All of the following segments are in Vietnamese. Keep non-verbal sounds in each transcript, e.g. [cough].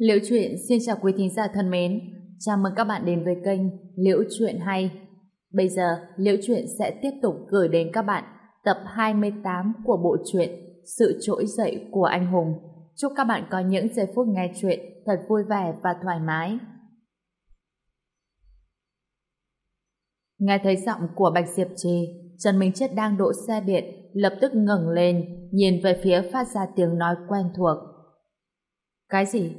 Liễu Chuyện xin chào quý thính giả thân mến. Chào mừng các bạn đến với kênh Liễu Chuyện Hay. Bây giờ, Liễu Chuyện sẽ tiếp tục gửi đến các bạn tập 28 của bộ truyện Sự trỗi dậy của anh hùng. Chúc các bạn có những giây phút nghe chuyện thật vui vẻ và thoải mái. Nghe thấy giọng của Bạch Diệp Trì, Trần Minh Chết đang đỗ xe điện, lập tức ngẩng lên, nhìn về phía phát ra tiếng nói quen thuộc. Cái gì?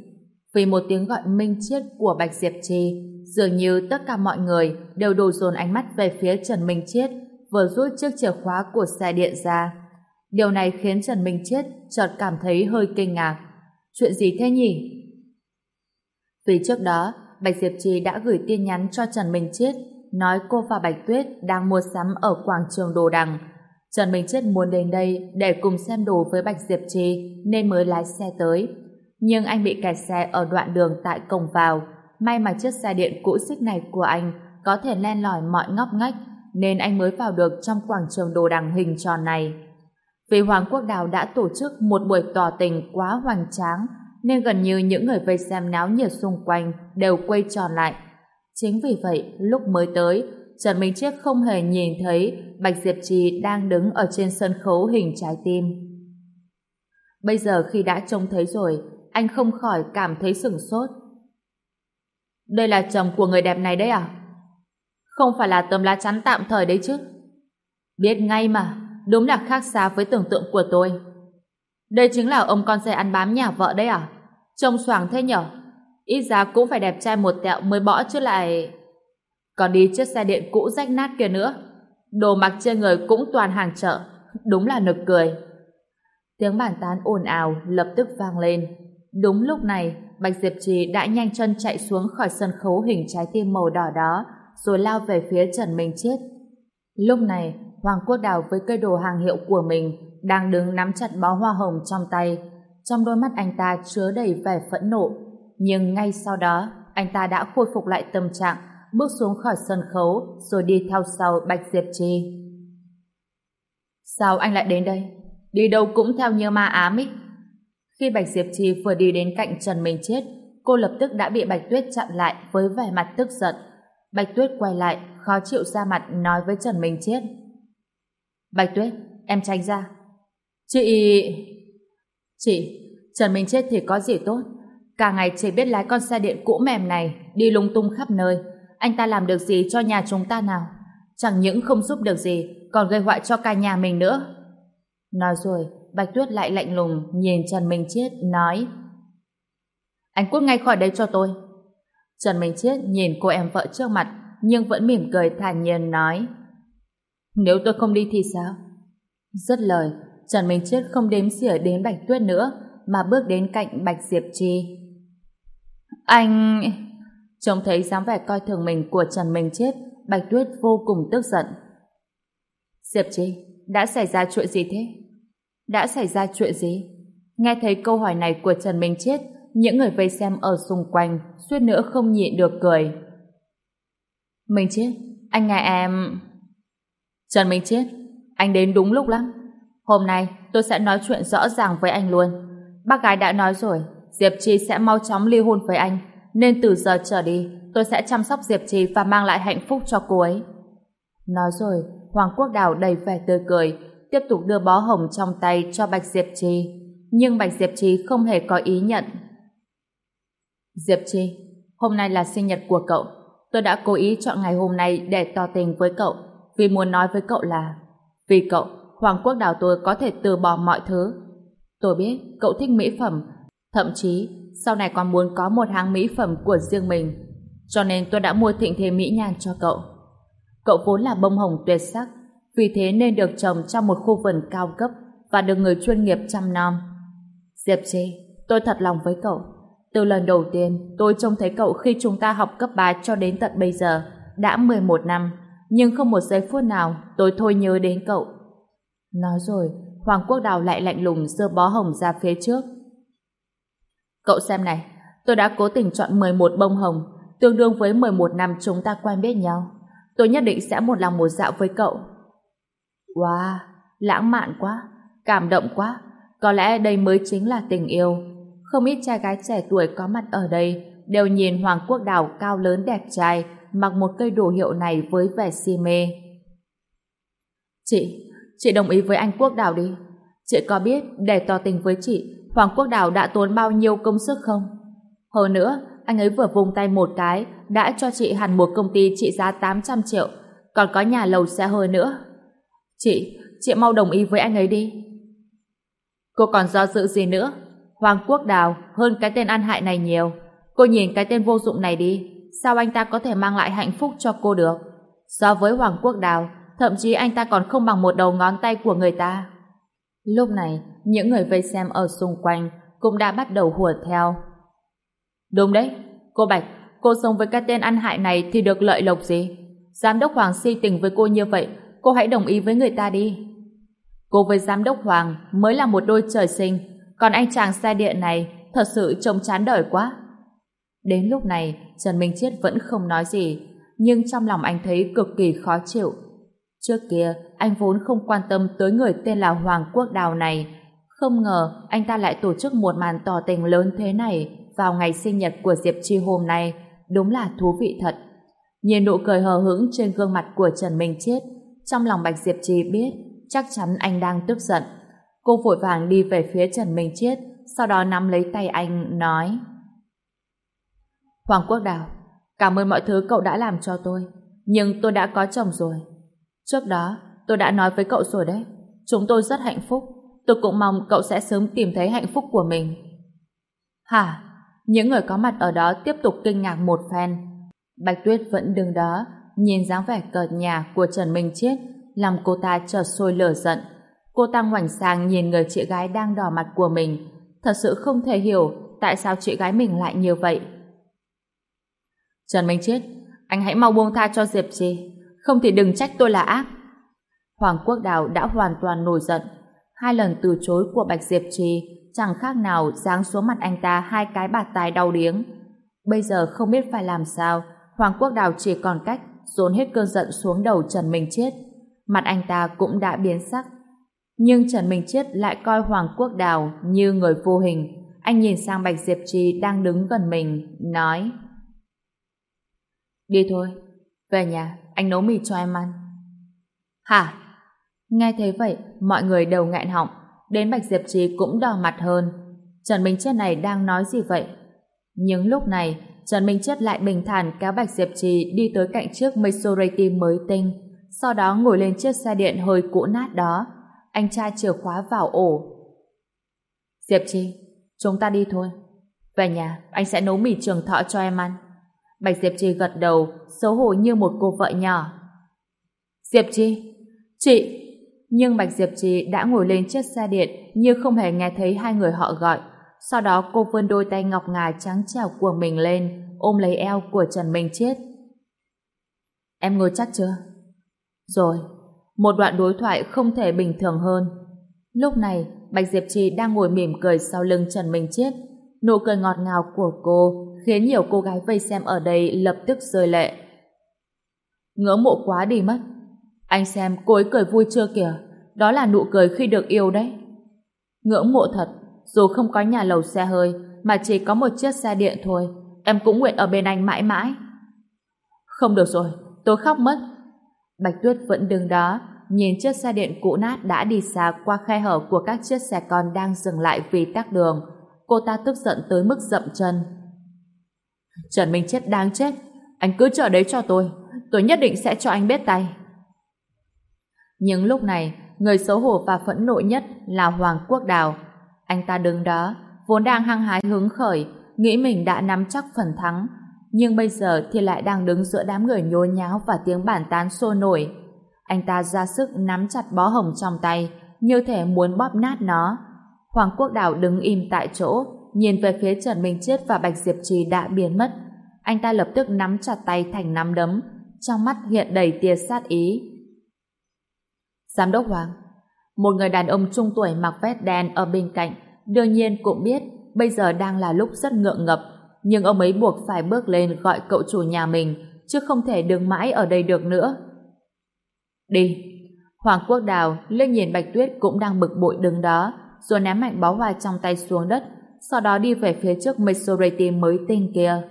Vì một tiếng gọi minh chiết của Bạch Diệp Trì, dường như tất cả mọi người đều đổ dồn ánh mắt về phía Trần Minh Chiết vừa rút chiếc chìa khóa của xe điện ra. Điều này khiến Trần Minh Chiết chợt cảm thấy hơi kinh ngạc. Chuyện gì thế nhỉ? Vì trước đó, Bạch Diệp Trì đã gửi tin nhắn cho Trần Minh Chiết nói cô và Bạch Tuyết đang mua sắm ở quảng trường Đồ Đằng. Trần Minh Chiết muốn đến đây để cùng xem đồ với Bạch Diệp Trì nên mới lái xe tới nhưng anh bị kẹt xe ở đoạn đường tại cổng vào. May mà chiếc xe điện cũ xích này của anh có thể len lỏi mọi ngóc ngách, nên anh mới vào được trong quảng trường đồ đằng hình tròn này. Vì Hoàng Quốc Đào đã tổ chức một buổi tỏ tình quá hoành tráng, nên gần như những người vây xem náo nhiệt xung quanh đều quay tròn lại. Chính vì vậy, lúc mới tới, Trần Minh Chiết không hề nhìn thấy Bạch Diệp Trì đang đứng ở trên sân khấu hình trái tim. Bây giờ khi đã trông thấy rồi, anh không khỏi cảm thấy sửng sốt. Đây là chồng của người đẹp này đấy à? Không phải là tấm lá chắn tạm thời đấy chứ? Biết ngay mà, đúng là khác xa với tưởng tượng của tôi. Đây chính là ông con xe ăn bám nhà vợ đấy à? Trông xoàng thế nhở? Ít ra cũng phải đẹp trai một tẹo mới bỏ chứ lại... Còn đi chiếc xe điện cũ rách nát kia nữa. Đồ mặc trên người cũng toàn hàng chợ. Đúng là nực cười. Tiếng bàn tán ồn ào lập tức vang lên. Đúng lúc này, Bạch Diệp Trì đã nhanh chân chạy xuống khỏi sân khấu hình trái tim màu đỏ đó, rồi lao về phía Trần Minh Chết. Lúc này, Hoàng Quốc Đào với cây đồ hàng hiệu của mình đang đứng nắm chặt bó hoa hồng trong tay. Trong đôi mắt anh ta chứa đầy vẻ phẫn nộ. Nhưng ngay sau đó, anh ta đã khôi phục lại tâm trạng, bước xuống khỏi sân khấu rồi đi theo sau Bạch Diệp Trì. Sao anh lại đến đây? Đi đâu cũng theo như ma ám ấy. Khi Bạch Diệp Trì vừa đi đến cạnh Trần Minh Chết, cô lập tức đã bị Bạch Tuyết chặn lại với vẻ mặt tức giận. Bạch Tuyết quay lại, khó chịu ra mặt nói với Trần Minh Chết. Bạch Tuyết, em tránh ra. Chị... Chị, Trần Minh Chết thì có gì tốt. Cả ngày chỉ biết lái con xe điện cũ mềm này, đi lung tung khắp nơi. Anh ta làm được gì cho nhà chúng ta nào? Chẳng những không giúp được gì, còn gây họa cho cả nhà mình nữa. Nói rồi, Bạch Tuyết lại lạnh lùng nhìn Trần Minh Chiết nói Anh cút ngay khỏi đây cho tôi. Trần Minh Chiết nhìn cô em vợ trước mặt nhưng vẫn mỉm cười thản nhiên nói Nếu tôi không đi thì sao? Rất lời, Trần Minh Chiết không đếm xỉa đến Bạch Tuyết nữa mà bước đến cạnh Bạch Diệp Chi. Anh... Trông thấy dáng vẻ coi thường mình của Trần Minh Chiết Bạch Tuyết vô cùng tức giận. Diệp Chi, đã xảy ra chuyện gì thế? Đã xảy ra chuyện gì? Nghe thấy câu hỏi này của Trần Minh Chết, những người vây xem ở xung quanh suýt nữa không nhịn được cười. Minh Chết, anh nghe em... Trần Minh Chết, anh đến đúng lúc lắm. Hôm nay tôi sẽ nói chuyện rõ ràng với anh luôn. Bác gái đã nói rồi, Diệp Chi sẽ mau chóng ly hôn với anh, nên từ giờ trở đi tôi sẽ chăm sóc Diệp Chi và mang lại hạnh phúc cho cô ấy. Nói rồi, Hoàng Quốc Đào đầy vẻ tươi cười, tiếp tục đưa bó hồng trong tay cho Bạch Diệp Trì. Nhưng Bạch Diệp Trì không hề có ý nhận. Diệp Trì, hôm nay là sinh nhật của cậu. Tôi đã cố ý chọn ngày hôm nay để tỏ tình với cậu, vì muốn nói với cậu là vì cậu, Hoàng Quốc Đào tôi có thể từ bỏ mọi thứ. Tôi biết cậu thích mỹ phẩm, thậm chí sau này còn muốn có một hàng mỹ phẩm của riêng mình. Cho nên tôi đã mua thịnh thế mỹ nhan cho cậu. Cậu vốn là bông hồng tuyệt sắc, vì thế nên được trồng trong một khu vườn cao cấp và được người chuyên nghiệp chăm nom. Diệp Trì, tôi thật lòng với cậu. Từ lần đầu tiên, tôi trông thấy cậu khi chúng ta học cấp 3 cho đến tận bây giờ, đã 11 năm, nhưng không một giây phút nào tôi thôi nhớ đến cậu. Nói rồi, Hoàng Quốc Đào lại lạnh lùng giơ bó hồng ra phía trước. Cậu xem này, tôi đã cố tình chọn 11 bông hồng, tương đương với 11 năm chúng ta quen biết nhau. Tôi nhất định sẽ một lòng một dạo với cậu. Wow, lãng mạn quá, cảm động quá. Có lẽ đây mới chính là tình yêu. Không ít trai gái trẻ tuổi có mặt ở đây đều nhìn Hoàng Quốc Đào cao lớn đẹp trai mặc một cây đồ hiệu này với vẻ si mê. Chị, chị đồng ý với anh Quốc Đào đi. Chị có biết để tỏ tình với chị, Hoàng Quốc Đào đã tốn bao nhiêu công sức không? Hơn nữa, anh ấy vừa vùng tay một cái đã cho chị hẳn một công ty trị giá 800 triệu, còn có nhà lầu xe hơi nữa. Chị, chị mau đồng ý với anh ấy đi. Cô còn do dự gì nữa? Hoàng Quốc Đào hơn cái tên ăn hại này nhiều. Cô nhìn cái tên vô dụng này đi, sao anh ta có thể mang lại hạnh phúc cho cô được? So với Hoàng Quốc Đào, thậm chí anh ta còn không bằng một đầu ngón tay của người ta. Lúc này, những người vây xem ở xung quanh cũng đã bắt đầu hùa theo. Đúng đấy, cô Bạch, cô sống với cái tên ăn hại này thì được lợi lộc gì? Giám đốc Hoàng si tình với cô như vậy, cô hãy đồng ý với người ta đi. Cô với giám đốc Hoàng mới là một đôi trời sinh, còn anh chàng xe điện này thật sự trông chán đời quá. Đến lúc này, Trần Minh Chiết vẫn không nói gì, nhưng trong lòng anh thấy cực kỳ khó chịu. Trước kia, anh vốn không quan tâm tới người tên là Hoàng Quốc Đào này. Không ngờ, anh ta lại tổ chức một màn tỏ tình lớn thế này vào ngày sinh nhật của Diệp Chi hôm nay. Đúng là thú vị thật. Nhìn nụ cười hờ hững trên gương mặt của Trần Minh Chiết, trong lòng Bạch Diệp Trì biết chắc chắn anh đang tức giận. Cô vội vàng đi về phía Trần Minh Chiết, sau đó nắm lấy tay anh, nói Hoàng Quốc Đào, cảm ơn mọi thứ cậu đã làm cho tôi, nhưng tôi đã có chồng rồi. Trước đó, tôi đã nói với cậu rồi đấy, chúng tôi rất hạnh phúc, tôi cũng mong cậu sẽ sớm tìm thấy hạnh phúc của mình. Hả? Những người có mặt ở đó tiếp tục kinh ngạc một phen. Bạch Tuyết vẫn đứng đó, nhìn dáng vẻ cợt nhà của Trần Minh Chiết, làm cô ta chợt sôi lửa giận. Cô ta ngoảnh sang nhìn người chị gái đang đỏ mặt của mình, thật sự không thể hiểu tại sao chị gái mình lại như vậy. Trần Minh Chiết, anh hãy mau buông tha cho Diệp Trì, không thì đừng trách tôi là ác. Hoàng Quốc Đào đã hoàn toàn nổi giận. Hai lần từ chối của Bạch Diệp Trì chẳng khác nào giáng xuống mặt anh ta hai cái bạt tai đau điếng. Bây giờ không biết phải làm sao, Hoàng Quốc Đào chỉ còn cách dồn hết cơn giận xuống đầu Trần Minh Chết, Mặt anh ta cũng đã biến sắc. Nhưng Trần Minh Chết lại coi Hoàng Quốc Đào như người vô hình. Anh nhìn sang Bạch Diệp Trì đang đứng gần mình, nói Đi thôi, về nhà, anh nấu mì cho em ăn. Hả? Nghe thấy vậy, mọi người đều nghẹn họng, đến Bạch Diệp Trì cũng đỏ mặt hơn. Trần Minh Chết này đang nói gì vậy? Nhưng lúc này, Trần Minh Chết lại bình thản kéo Bạch Diệp Trì đi tới cạnh chiếc Maserati mới tinh, sau đó ngồi lên chiếc xe điện hơi cũ nát đó. Anh trai chìa khóa vào ổ. Diệp Trì, chúng ta đi thôi. Về nhà, anh sẽ nấu mì trường thọ cho em ăn. Bạch Diệp Trì gật đầu, xấu hổ như một cô vợ nhỏ. Diệp Trì, chị! Nhưng Bạch Diệp Trì đã ngồi lên chiếc xe điện như không hề nghe thấy hai người họ gọi. Sau đó cô vươn đôi tay ngọc ngà trắng trẻo của mình lên, ôm lấy eo của Trần Minh Chết. Em ngồi chắc chưa? Rồi, một đoạn đối thoại không thể bình thường hơn. Lúc này, Bạch Diệp Trì đang ngồi mỉm cười sau lưng Trần Minh Chết. Nụ cười ngọt ngào của cô khiến nhiều cô gái vây xem ở đây lập tức rơi lệ. Ngưỡng mộ quá đi mất. Anh xem cô ấy cười vui chưa kìa, đó là nụ cười khi được yêu đấy. Ngưỡng mộ thật, dù không có nhà lầu xe hơi, mà chỉ có một chiếc xe điện thôi, em cũng nguyện ở bên anh mãi mãi. Không được rồi, tôi khóc mất. Bạch Tuyết vẫn đứng đó, nhìn chiếc xe điện cũ nát đã đi xa qua khe hở của các chiếc xe con đang dừng lại vì tắc đường. Cô ta tức giận tới mức dậm chân. Trần Minh Chết đáng chết. Anh cứ chờ đấy cho tôi. Tôi nhất định sẽ cho anh biết tay. Nhưng lúc này, người xấu hổ và phẫn nộ nhất là Hoàng Quốc Đào. Anh ta đứng đó, vốn đang hăng hái hứng khởi, nghĩ mình đã nắm chắc phần thắng. Nhưng bây giờ thì lại đang đứng giữa đám người nhôi nháo và tiếng bản tán sôi nổi. Anh ta ra sức nắm chặt bó hồng trong tay, như thể muốn bóp nát nó. Hoàng Quốc Đào đứng im tại chỗ, nhìn về phía Trần Minh Chết và Bạch Diệp Trì đã biến mất. Anh ta lập tức nắm chặt tay thành nắm đấm, trong mắt hiện đầy tia sát ý. Giám đốc Hoàng, một người đàn ông trung tuổi mặc vest đen ở bên cạnh, đương nhiên cũng biết bây giờ đang là lúc rất ngượng ngập, nhưng ông ấy buộc phải bước lên gọi cậu chủ nhà mình, chứ không thể đứng mãi ở đây được nữa. Đi! Hoàng Quốc Đào liếc nhìn Bạch Tuyết cũng đang bực bội đứng đó, rồi ném mạnh bó hoa trong tay xuống đất, sau đó đi về phía trước Maserati mới tên kia.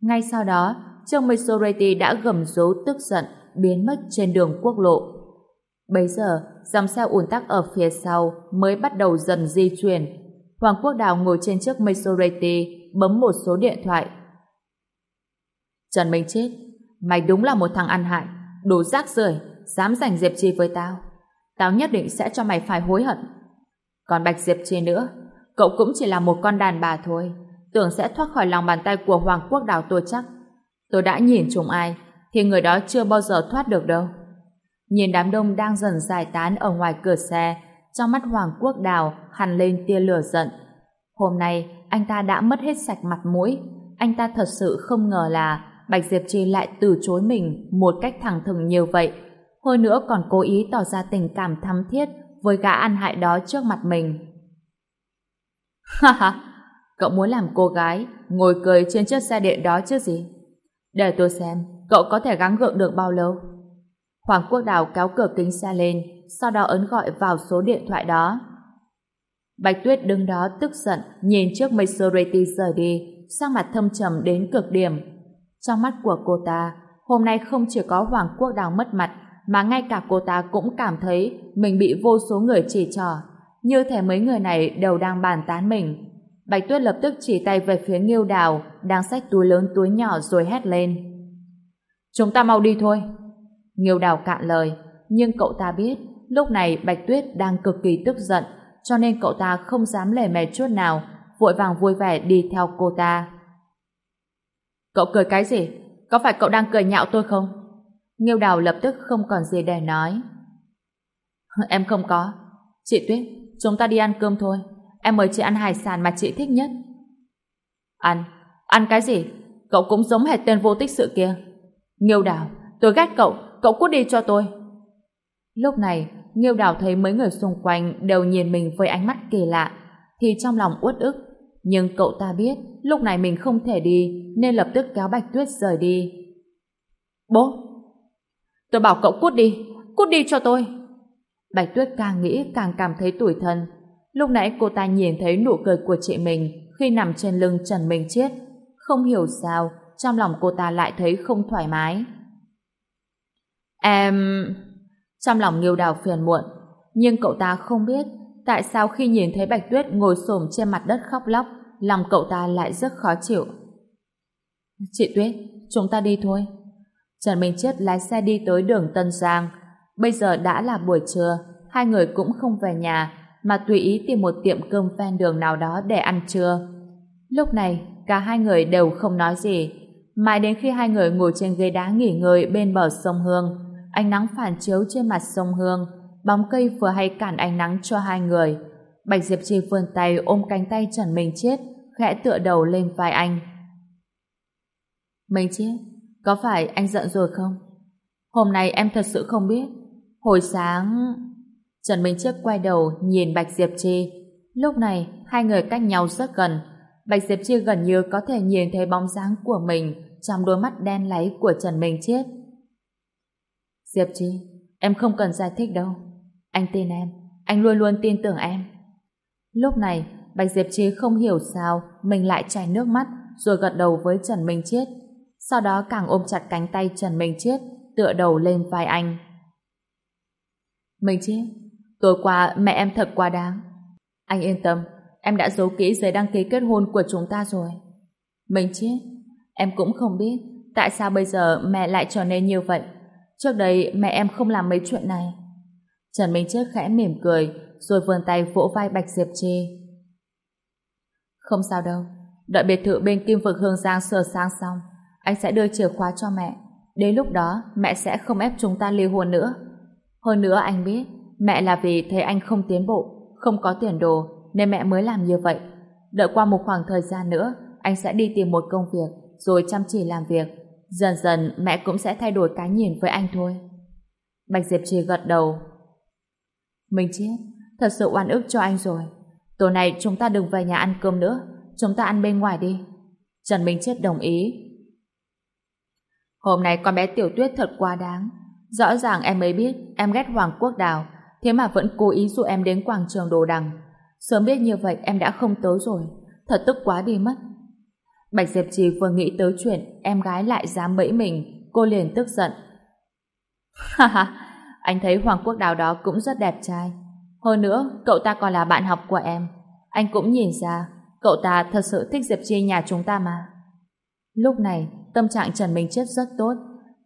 Ngay sau đó, chiếc Maserati đã gầm rú tức giận, biến mất trên đường quốc lộ. Bây giờ, dòng xe ùn tắc ở phía sau mới bắt đầu dần di chuyển. Hoàng Quốc Đào ngồi trên chiếc Maserati, bấm một số điện thoại. Trần Minh Chết, mày đúng là một thằng ăn hại, đồ rác rưởi, dám giành Diệp chi với tao. Tao nhất định sẽ cho mày phải hối hận. Còn Bạch Diệp chi nữa, cậu cũng chỉ là một con đàn bà thôi, tưởng sẽ thoát khỏi lòng bàn tay của Hoàng Quốc Đào tôi chắc. Tôi đã nhìn chúng ai, thì người đó chưa bao giờ thoát được đâu. Nhìn đám đông đang dần giải tán ở ngoài cửa xe, trong mắt Hoàng Quốc Đào hằn lên tia lửa giận. Hôm nay, anh ta đã mất hết sạch mặt mũi. Anh ta thật sự không ngờ là Bạch Diệp Trì lại từ chối mình một cách thẳng thừng như vậy. Hơn nữa còn cố ý tỏ ra tình cảm thắm thiết với gã ăn hại đó trước mặt mình. [laughs] Ha ha, cậu muốn làm cô gái ngồi cười trên chiếc xe điện đó chứ gì? Để tôi xem, cậu có thể gắng gượng được bao lâu? Hoàng Quốc Đào kéo cửa kính xe lên, sau đó ấn gọi vào số điện thoại đó. Bạch Tuyết đứng đó tức giận, nhìn trước Maserati rời đi, sắc mặt thâm trầm đến cực điểm. Trong mắt của cô ta, hôm nay không chỉ có Hoàng Quốc Đào mất mặt, mà ngay cả cô ta cũng cảm thấy mình bị vô số người chỉ trỏ. Như thể mấy người này đều đang bàn tán mình. Bạch Tuyết lập tức chỉ tay về phía Nghiêu Đào, đang xách túi lớn túi nhỏ rồi hét lên. Chúng ta mau đi thôi. Nghiêu Đào cạn lời, nhưng cậu ta biết lúc này Bạch Tuyết đang cực kỳ tức giận, cho nên cậu ta không dám lề mề chút nào, vội vàng vui vẻ đi theo cô ta. Cậu cười cái gì? Có phải cậu đang cười nhạo tôi không? Nghiêu Đào lập tức không còn gì để nói. [laughs] Em không có. Chị Tuyết, chúng ta đi ăn cơm thôi. Em mời chị ăn hải sản mà chị thích nhất. Ăn? Ăn cái gì? Cậu cũng giống hệt tên vô tích sự kia. Nghiêu Đào, tôi ghét cậu, cậu cút đi cho tôi. Lúc này, Nghiêu Đào thấy mấy người xung quanh đều nhìn mình với ánh mắt kỳ lạ, thì trong lòng uất ức. Nhưng cậu ta biết, lúc này mình không thể đi, nên lập tức kéo Bạch Tuyết rời đi. Bố! Tôi bảo cậu cút đi, cút đi cho tôi. Bạch Tuyết càng nghĩ càng cảm thấy tủi thân. Lúc nãy cô ta nhìn thấy nụ cười của chị mình khi nằm trên lưng Trần Minh Chiết. Không hiểu sao, trong lòng cô ta lại thấy không thoải mái. Em... Trong lòng Nghiêu Đào phiền muộn, nhưng cậu ta không biết tại sao khi nhìn thấy Bạch Tuyết ngồi xổm trên mặt đất khóc lóc, lòng cậu ta lại rất khó chịu. Chị Tuyết, chúng ta đi thôi. Trần Minh Chết lái xe đi tới đường Tân Giang. Bây giờ đã là buổi trưa, hai người cũng không về nhà, mà tùy ý tìm một tiệm cơm ven đường nào đó để ăn trưa. Lúc này, cả hai người đều không nói gì. Mãi đến khi hai người ngồi trên ghế đá nghỉ ngơi bên bờ sông Hương, ánh nắng phản chiếu trên mặt sông Hương, bóng cây vừa hay cản ánh nắng cho hai người. Bạch Diệp Trì vươn tay ôm cánh tay Trần Minh Chết, khẽ tựa đầu lên vai anh. Minh Chết, có phải anh giận rồi không? Hôm nay em thật sự không biết. Hồi sáng... Trần Minh Chết quay đầu nhìn Bạch Diệp Chi. Lúc này, hai người cách nhau rất gần. Bạch Diệp Chi gần như có thể nhìn thấy bóng dáng của mình trong đôi mắt đen láy của Trần Minh Chết. Diệp Chi, em không cần giải thích đâu. Anh tin em, anh luôn luôn tin tưởng em. Lúc này, Bạch Diệp Chi không hiểu sao mình lại chảy nước mắt rồi gật đầu với Trần Minh Chiết. Sau đó càng ôm chặt cánh tay Trần Minh Chiết tựa đầu lên vai anh. Minh Chiết, tối qua mẹ em thật quá đáng. Anh yên tâm, em đã giấu kỹ giấy đăng ký kết hôn của chúng ta rồi. Minh Chiết, em cũng không biết tại sao bây giờ mẹ lại trở nên như vậy. Trước đây mẹ em không làm mấy chuyện này. Trần Minh chết khẽ mỉm cười rồi vươn tay vỗ vai Bạch Diệp Chi. Không sao đâu, đợi biệt thự bên Kim Vực Hương Giang sửa sang xong, anh sẽ đưa chìa khóa cho mẹ. Đến lúc đó, mẹ sẽ không ép chúng ta ly hôn nữa. Hơn nữa anh biết, mẹ là vì thấy anh không tiến bộ, không có tiền đồ, nên mẹ mới làm như vậy. Đợi qua một khoảng thời gian nữa, anh sẽ đi tìm một công việc, rồi chăm chỉ làm việc. Dần dần mẹ cũng sẽ thay đổi cái nhìn với anh thôi. Bạch Diệp Trì gật đầu. Mình chết, thật sự oan ức cho anh rồi. Tối nay chúng ta đừng về nhà ăn cơm nữa, chúng ta ăn bên ngoài đi. Trần Minh Chết đồng ý. Hôm nay con bé Tiểu Tuyết thật quá đáng. Rõ ràng em mới biết em ghét Hoàng Quốc Đào, thế mà vẫn cố ý dụ em đến quảng trường Đồ Đằng. Sớm biết như vậy em đã không tới rồi. thật tức quá đi mất. Bạch Diệp Trì vừa nghĩ tới chuyện em gái lại dám bẫy mình, cô liền tức giận. [laughs] Ha ha, anh thấy Hoàng Quốc Đào đó cũng rất đẹp trai. Hơn nữa, cậu ta còn là bạn học của em. Anh cũng nhìn ra, cậu ta thật sự thích Diệp Chi nhà chúng ta mà. Lúc này, tâm trạng Trần Minh Chết rất tốt.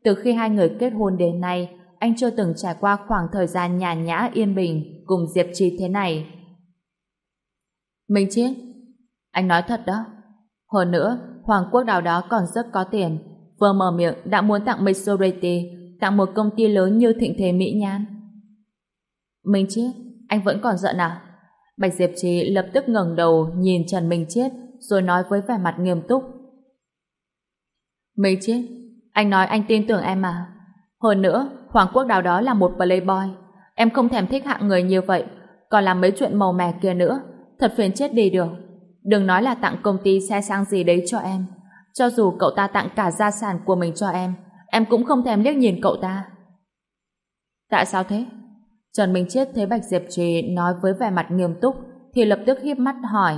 Từ khi hai người kết hôn đến nay, anh chưa từng trải qua khoảng thời gian nhàn nhã yên bình cùng Diệp Chi thế này. Minh Chiết, anh nói thật đó. Hơn nữa, Hoàng Quốc Đào đó còn rất có tiền. Vừa mở miệng đã muốn tặng Majority, tặng một công ty lớn như thịnh thế Mỹ Nhan. Minh Chiết, anh vẫn còn giận à? Bạch Diệp Trì lập tức ngẩng đầu nhìn Trần Minh Chiết rồi nói với vẻ mặt nghiêm túc. Minh Chiết, anh nói anh tin tưởng em mà. Hơn nữa, Hoàng Quốc Đào đó là một playboy. Em không thèm thích hạng người như vậy, còn làm mấy chuyện màu mè kia nữa. Thật phiền chết đi được. Đừng nói là tặng công ty xe sang gì đấy cho em. Cho dù cậu ta tặng cả gia sản của mình cho em, em cũng không thèm liếc nhìn cậu ta. Tại sao thế? Trần Minh Chết thấy Bạch Diệp Trì nói với vẻ mặt nghiêm túc thì lập tức hiếp mắt hỏi.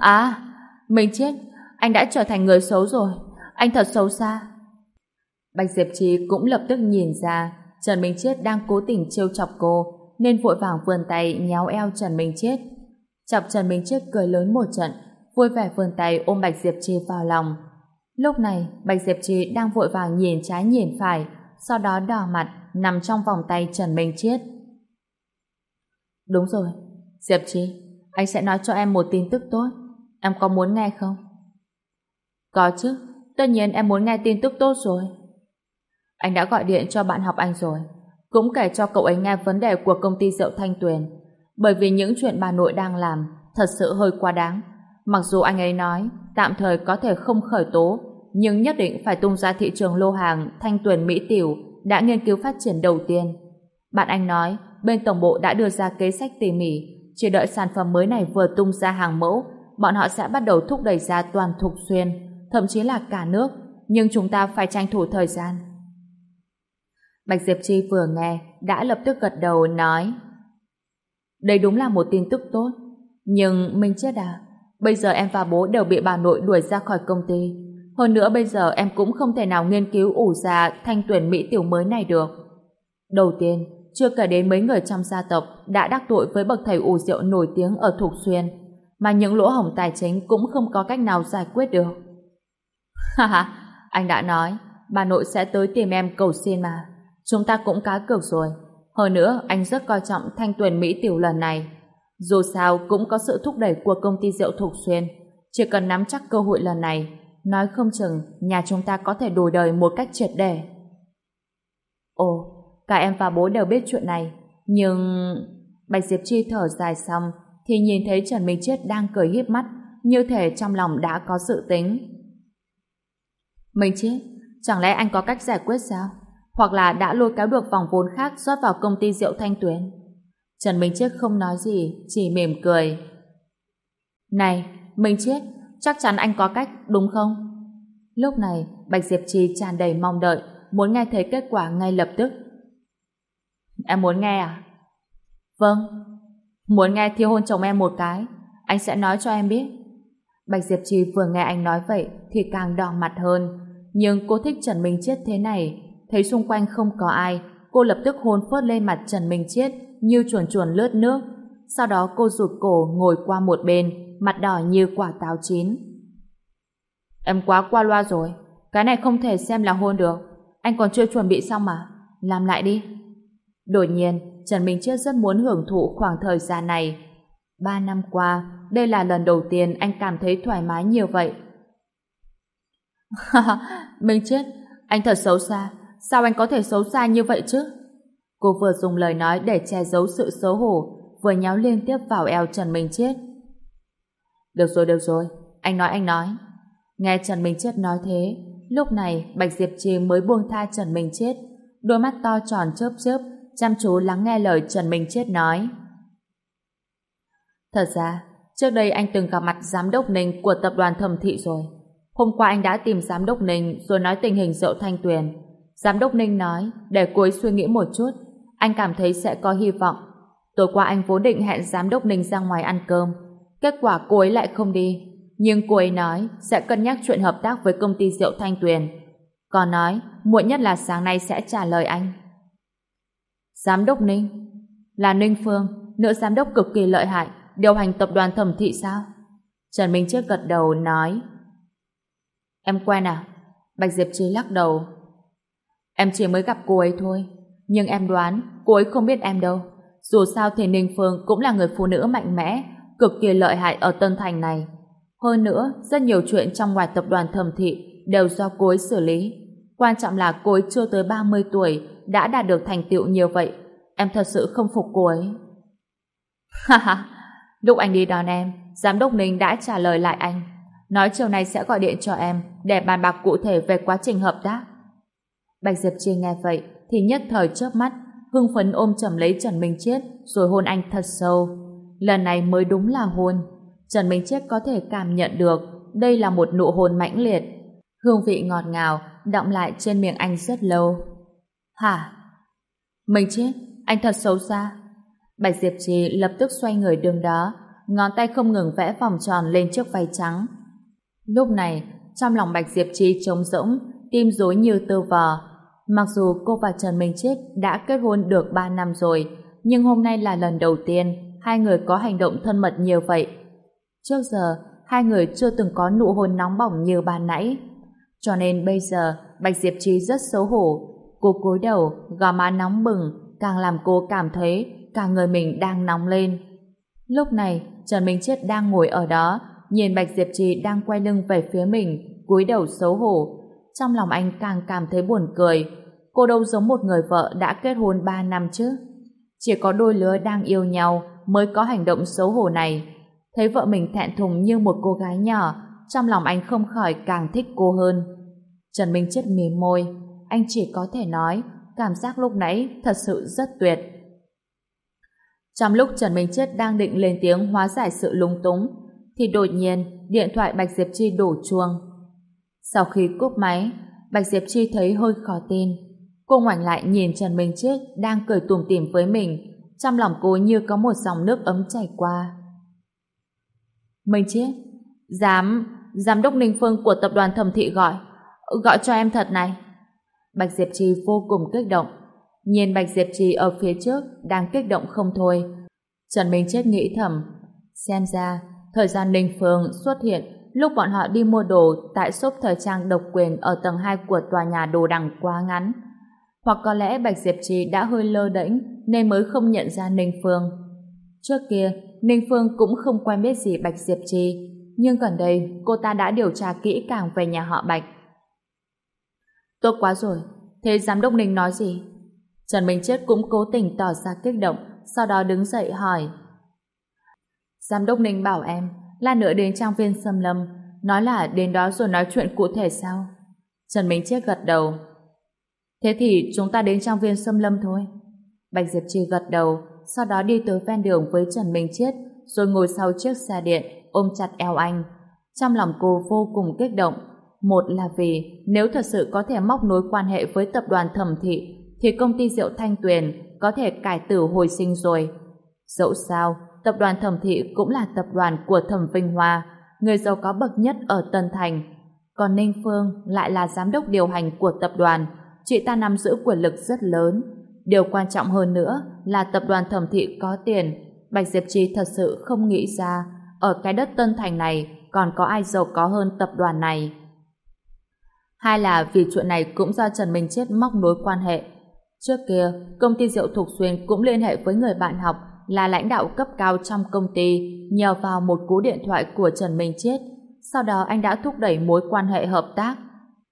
À, Minh Chết, anh đã trở thành người xấu rồi. Anh thật xấu xa. Bạch Diệp Trì cũng lập tức nhìn ra Trần Minh Chết đang cố tình trêu chọc cô nên vội vàng vươn tay nhéo eo Trần Minh Chết. Chọc Trần Minh Chết cười lớn một trận vui vẻ vươn tay ôm Bạch Diệp Trì vào lòng. Lúc này, Bạch Diệp Trì đang vội vàng nhìn trái nhìn phải sau đó đỏ mặt nằm trong vòng tay Trần Minh Chiết. Đúng rồi, Diệp Chi, anh sẽ nói cho em một tin tức tốt. Em có muốn nghe không? Có chứ, tất nhiên em muốn nghe tin tức tốt rồi. Anh đã gọi điện cho bạn học anh rồi, cũng kể cho cậu ấy nghe vấn đề của công ty rượu Thanh Tuyền. Bởi vì những chuyện bà nội đang làm thật sự hơi quá đáng. Mặc dù anh ấy nói tạm thời có thể không khởi tố, nhưng nhất định phải tung ra thị trường lô hàng Thanh Tuyền Mỹ Tiểu đã nghiên cứu phát triển đầu tiên. Bạn anh nói, bên tổng bộ đã đưa ra kế sách tỉ mỉ, chỉ đợi sản phẩm mới này vừa tung ra hàng mẫu, bọn họ sẽ bắt đầu thúc đẩy ra toàn thục xuyên, thậm chí là cả nước, nhưng chúng ta phải tranh thủ thời gian. Bạch Diệp Chi vừa nghe, đã lập tức gật đầu nói đây đúng là một tin tức tốt, nhưng mình chết à? Bây giờ em và bố đều bị bà nội đuổi ra khỏi công ty. Hơn nữa bây giờ em cũng không thể nào nghiên cứu ủ ra thanh tuyển Mỹ tiểu mới này được. Đầu tiên, chưa kể đến mấy người trong gia tộc đã đắc tội với bậc thầy ủ rượu nổi tiếng ở Thục Xuyên, mà những lỗ hổng tài chính cũng không có cách nào giải quyết được. [laughs] Ha ha, anh đã nói, bà nội sẽ tới tìm em cầu xin mà. Chúng ta cũng cá cược rồi. Hơn nữa, anh rất coi trọng thanh tuyển Mỹ tiểu lần này. Dù sao cũng có sự thúc đẩy của công ty rượu Thục Xuyên. Chỉ cần nắm chắc cơ hội lần này, nói không chừng nhà chúng ta có thể đổi đời một cách triệt để. Ồ, cả em và bố đều biết chuyện này, nhưng... Bạch Diệp Chi thở dài xong thì nhìn thấy Trần Minh Chết đang cười hiếp mắt như thể trong lòng đã có sự tính. Minh Chết, chẳng lẽ anh có cách giải quyết sao? Hoặc là đã lôi kéo được vòng vốn khác rót vào công ty rượu Thanh Tuyến? Trần Minh chiết không nói gì, chỉ mỉm cười. Này, Minh chiết chắc chắn anh có cách, đúng không? Lúc này, Bạch Diệp Trì tràn đầy mong đợi, muốn nghe thấy kết quả ngay lập tức. Em muốn nghe à? Vâng. Muốn nghe thiêu hôn chồng em một cái, anh sẽ nói cho em biết. Bạch Diệp Trì vừa nghe anh nói vậy thì càng đỏ mặt hơn. Nhưng cô thích Trần Minh Chiết thế này, thấy xung quanh không có ai, cô lập tức hôn phớt lên mặt Trần Minh Chiết như chuồn chuồn lướt nước. Sau đó cô rụt cổ ngồi qua một bên, mặt đỏ như quả táo chín. Em quá qua loa rồi, cái này không thể xem là hôn được. Anh còn chưa chuẩn bị xong mà, làm lại đi. Đột nhiên, Trần Minh Chiết rất muốn hưởng thụ khoảng thời gian này. Ba năm qua, đây là lần đầu tiên anh cảm thấy thoải mái nhiều vậy. [laughs] Minh Chết, anh thật xấu xa. Sao anh có thể xấu xa như vậy chứ? Cô vừa dùng lời nói để che giấu sự xấu hổ, vừa nhéo liên tiếp vào eo Trần Minh Chết. Được rồi, được rồi. Anh nói, anh nói. Nghe Trần Minh Chết nói thế, lúc này Bạch Diệp Trì mới buông tha Trần Minh Chết. Đôi mắt to tròn chớp chớp, chăm chú lắng nghe lời Trần Minh Chết nói. Thật ra, trước đây anh từng gặp mặt giám đốc Ninh của tập đoàn thẩm thị rồi. Hôm qua anh đã tìm giám đốc Ninh rồi nói tình hình rượu thanh tuyền. Giám đốc Ninh nói, để cuối suy nghĩ một chút, anh cảm thấy sẽ có hy vọng. Tối qua anh vốn định hẹn giám đốc Ninh ra ngoài ăn cơm, Kết quả cô ấy lại không đi. Nhưng cô ấy nói sẽ cân nhắc chuyện hợp tác với công ty rượu Thanh Tuyền. Còn nói, muộn nhất là sáng nay sẽ trả lời anh. Giám đốc Ninh? Là Ninh Phương, nữ giám đốc cực kỳ lợi hại, điều hành tập đoàn thẩm thị sao? Trần Minh Chết gật đầu nói Em quen à? Bạch Diệp Trí lắc đầu Em chỉ mới gặp cô ấy thôi Nhưng em đoán cô ấy không biết em đâu Dù sao thì Ninh Phương cũng là người phụ nữ mạnh mẽ cực kỳ lợi hại ở Tân Thành này hơn nữa, rất nhiều chuyện trong ngoài tập đoàn thẩm thị đều do cô ấy xử lý. Quan trọng là cô ấy chưa tới 30 tuổi đã đạt được thành tựu nhiều vậy. Em thật sự không phục cô ấy. [laughs] Ha ha, lúc anh đi đón em, Giám đốc Ninh đã trả lời lại anh. Nói chiều nay sẽ gọi điện cho em để bàn bạc cụ thể về quá trình hợp tác. Bạch Diệp Chi nghe vậy thì nhất thời chớp mắt hưng phấn ôm chầm lấy Trần Minh chết rồi hôn anh thật sâu. Lần này mới đúng là hôn. Trần Minh Chết có thể cảm nhận được đây là một nụ hôn mãnh liệt. Hương vị ngọt ngào đọng lại trên miệng anh rất lâu. Hả? Minh Chết, anh thật xấu xa. Bạch Diệp Trì lập tức xoay người đường đó, ngón tay không ngừng vẽ vòng tròn lên chiếc váy trắng. Lúc này, trong lòng Bạch Diệp Trì trống rỗng, tim rối như tơ vò. Mặc dù cô và Trần Minh Chết đã kết hôn được 3 năm rồi, nhưng hôm nay là lần đầu tiên hai người có hành động thân mật nhiều vậy. Trước giờ, hai người chưa từng có nụ hôn nóng bỏng như ban nãy. Cho nên bây giờ, Bạch Diệp Trí rất xấu hổ. Cô cúi đầu, gò má nóng bừng, càng làm cô cảm thấy cả người mình đang nóng lên. Lúc này, Trần Minh Chết đang ngồi ở đó, nhìn Bạch Diệp Trì đang quay lưng về phía mình, cúi đầu xấu hổ. Trong lòng anh càng cảm thấy buồn cười. Cô đâu giống một người vợ đã kết hôn 3 năm chứ. Chỉ có đôi lứa đang yêu nhau mới có hành động xấu hổ này. Thấy vợ mình thẹn thùng như một cô gái nhỏ, trong lòng anh không khỏi càng thích cô hơn. Trần Minh Chết mím môi, anh chỉ có thể nói, cảm giác lúc nãy thật sự rất tuyệt. Trong lúc Trần Minh Chết đang định lên tiếng hóa giải sự lúng túng, thì đột nhiên điện thoại Bạch Diệp Chi đổ chuông. Sau khi cúp máy, Bạch Diệp Chi thấy hơi khó tin. Cô ngoảnh lại nhìn Trần Minh Chết đang cười tủm tỉm với mình, trong lòng cô như có một dòng nước ấm chảy qua. Minh chết, giám, giám đốc Ninh Phương của tập đoàn thẩm thị gọi, gọi cho em thật này. Bạch Diệp Trì vô cùng kích động, nhìn Bạch Diệp Trì ở phía trước đang kích động không thôi. Trần Minh Chết nghĩ thầm, xem ra thời gian Ninh Phương xuất hiện lúc bọn họ đi mua đồ tại shop thời trang độc quyền ở tầng 2 của tòa nhà đồ đằng quá ngắn. Hoặc có lẽ Bạch Diệp Trì đã hơi lơ đễnh nên mới không nhận ra Ninh Phương. Trước kia, Ninh Phương cũng không quen biết gì Bạch Diệp Trì, nhưng gần đây cô ta đã điều tra kỹ càng về nhà họ Bạch. Tốt quá rồi, thế giám đốc Ninh nói gì? Trần Minh Chết cũng cố tình tỏ ra kích động, sau đó đứng dậy hỏi. Giám đốc Ninh bảo em là nữa đến trang viên xâm lâm, nói là đến đó rồi nói chuyện cụ thể sao? Trần Minh Chết gật đầu. Thế thì chúng ta đến trang viên xâm lâm thôi. Bạch Diệp Trì gật đầu, sau đó đi tới ven đường với Trần Minh Chiết, rồi ngồi sau chiếc xe điện, ôm chặt eo anh. Trong lòng cô vô cùng kích động. Một là vì nếu thật sự có thể móc nối quan hệ với tập đoàn thẩm thị, thì công ty rượu Thanh Tuyền có thể cải tử hồi sinh rồi. Dẫu sao, tập đoàn thẩm thị cũng là tập đoàn của thẩm Vinh Hoa, người giàu có bậc nhất ở Tân Thành. Còn Ninh Phương lại là giám đốc điều hành của tập đoàn, chị ta nắm giữ quyền lực rất lớn. Điều quan trọng hơn nữa là tập đoàn thẩm thị có tiền. Bạch Diệp Trì thật sự không nghĩ ra ở cái đất Tân Thành này còn có ai giàu có hơn tập đoàn này. Hai là vì chuyện này cũng do Trần Minh Chết móc nối quan hệ. Trước kia, công ty rượu Thục Xuyên cũng liên hệ với người bạn học là lãnh đạo cấp cao trong công ty nhờ vào một cú điện thoại của Trần Minh Chiết. Sau đó anh đã thúc đẩy mối quan hệ hợp tác.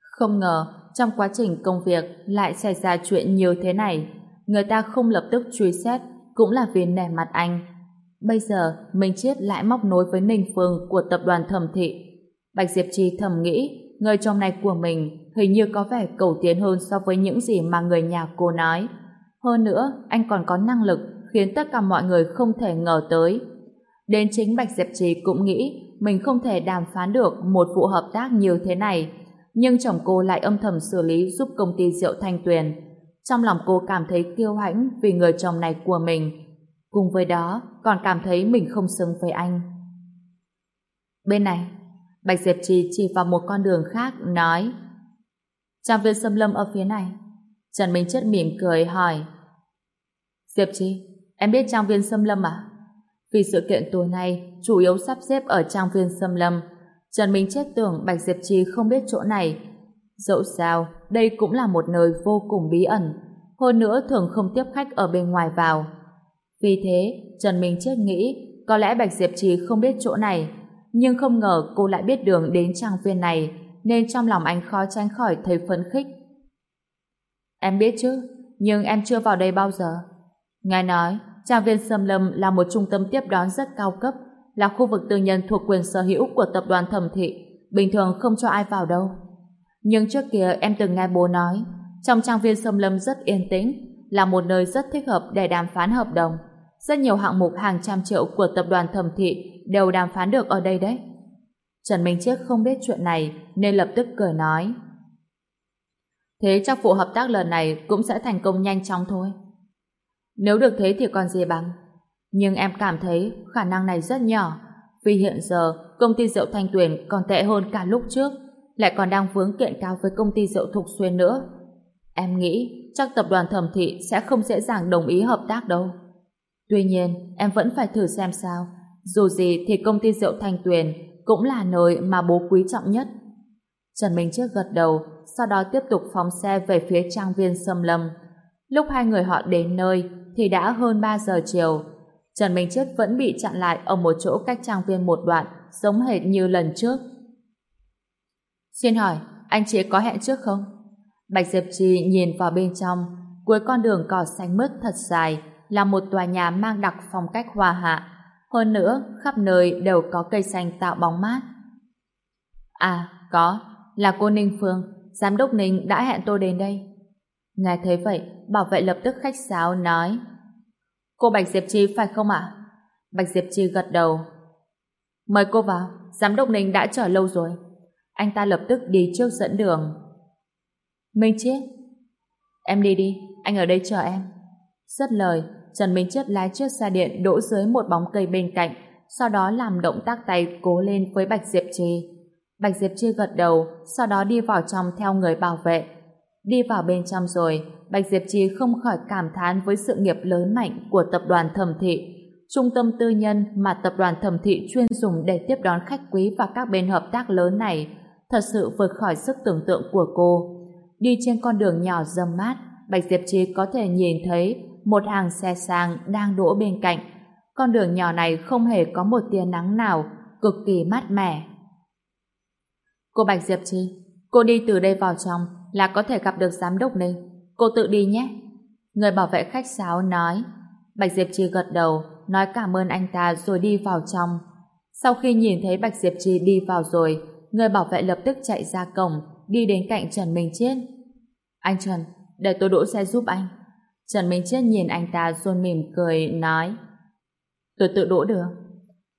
Không ngờ, trong quá trình công việc lại xảy ra chuyện như thế này người ta không lập tức truy xét cũng là vì nẻ mặt anh. Bây giờ, Minh Chiết lại móc nối với Ninh Phương của tập đoàn thẩm thị. Bạch Diệp Trì thầm nghĩ, người chồng này của mình hình như có vẻ cầu tiến hơn so với những gì mà người nhà cô nói. Hơn nữa, anh còn có năng lực khiến tất cả mọi người không thể ngờ tới. Đến chính Bạch Diệp Trì cũng nghĩ mình không thể đàm phán được một vụ hợp tác như thế này. Nhưng chồng cô lại âm thầm xử lý giúp công ty rượu Thanh Tuyền. Trong lòng cô cảm thấy kiêu hãnh vì người chồng này của mình. Cùng với đó, còn cảm thấy mình không xứng với anh. Bên này, Bạch Diệp Trì chỉ vào một con đường khác, nói Trang viên xâm lâm ở phía này. Trần Minh Chất mỉm cười hỏi Diệp Trì, em biết trang viên xâm lâm à? Vì sự kiện tối nay chủ yếu sắp xếp ở trang viên xâm lâm, Trần Minh Chết tưởng Bạch Diệp Trì không biết chỗ này. Dẫu sao, đây cũng là một nơi vô cùng bí ẩn, hơn nữa thường không tiếp khách ở bên ngoài vào. Vì thế, Trần Minh Chết nghĩ có lẽ Bạch Diệp Trì không biết chỗ này, nhưng không ngờ cô lại biết đường đến trang viên này, nên trong lòng anh khó tránh khỏi thấy phấn khích. Em biết chứ, nhưng em chưa vào đây bao giờ. Ngài nói, trang viên Sâm Lâm là một trung tâm tiếp đón rất cao cấp, là khu vực tư nhân thuộc quyền sở hữu của tập đoàn thẩm thị, bình thường không cho ai vào đâu. Nhưng trước kia em từng nghe bố nói, trong trang viên Sâm Lâm rất yên tĩnh, là một nơi rất thích hợp để đàm phán hợp đồng. Rất nhiều hạng mục hàng trăm triệu của tập đoàn thẩm thị đều đàm phán được ở đây đấy. Trần Minh Chiếc không biết chuyện này nên lập tức cười nói. Thế chắc vụ hợp tác lần này cũng sẽ thành công nhanh chóng thôi. Nếu được thế thì còn gì bằng. Nhưng em cảm thấy khả năng này rất nhỏ vì hiện giờ công ty rượu Thanh Tuyền còn tệ hơn cả lúc trước lại còn đang vướng kiện cao với công ty rượu Thục Xuyên nữa. Em nghĩ chắc tập đoàn thẩm thị sẽ không dễ dàng đồng ý hợp tác đâu. Tuy nhiên, em vẫn phải thử xem sao. Dù gì thì công ty rượu Thanh Tuyền cũng là nơi mà bố quý trọng nhất. Trần Minh Trước gật đầu, sau đó tiếp tục phóng xe về phía trang viên Sâm Lâm. Lúc hai người họ đến nơi thì đã hơn 3 giờ chiều. Trần Minh Chết vẫn bị chặn lại ở một chỗ cách trang viên một đoạn, giống hệt như lần trước. Xin hỏi, anh chị có hẹn trước không? Bạch Diệp Trì nhìn vào bên trong, cuối con đường cỏ xanh mướt thật dài là một tòa nhà mang đặc phong cách hòa hạ. Hơn nữa, khắp nơi đều có cây xanh tạo bóng mát. À, có, là cô Ninh Phương, giám đốc Ninh đã hẹn tôi đến đây. Nghe thấy vậy, bảo vệ lập tức khách sáo nói Cô Bạch Diệp Chi phải không ạ? Bạch Diệp Chi gật đầu. Mời cô vào, giám đốc Ninh đã chờ lâu rồi. Anh ta lập tức đi trước dẫn đường. Minh Chiết Em đi đi, anh ở đây chờ em. Rất lời, Trần Minh Chiết lái chiếc xe điện đỗ dưới một bóng cây bên cạnh, sau đó làm động tác tay cố lên với Bạch Diệp Chi. Bạch Diệp Chi gật đầu, sau đó đi vào trong theo người bảo vệ. Đi vào bên trong rồi, Bạch Diệp Chi không khỏi cảm thán với sự nghiệp lớn mạnh của tập đoàn thẩm thị. Trung tâm tư nhân mà tập đoàn thẩm thị chuyên dùng để tiếp đón khách quý và các bên hợp tác lớn này thật sự vượt khỏi sức tưởng tượng của cô. Đi trên con đường nhỏ râm mát, Bạch Diệp Chi có thể nhìn thấy một hàng xe sang đang đỗ bên cạnh. Con đường nhỏ này không hề có một tia nắng nào, cực kỳ mát mẻ. Cô Bạch Diệp Chi, cô đi từ đây vào trong là có thể gặp được giám đốc Ninh. Cô tự đi nhé. Người bảo vệ khách sáo nói. Bạch Diệp trì gật đầu, nói cảm ơn anh ta rồi đi vào trong. Sau khi nhìn thấy Bạch Diệp trì đi vào rồi, người bảo vệ lập tức chạy ra cổng, đi đến cạnh Trần Minh Chiết. Anh Trần, để tôi đỗ xe giúp anh. Trần Minh Chiết nhìn anh ta rồi mỉm cười, nói Tôi tự đỗ được.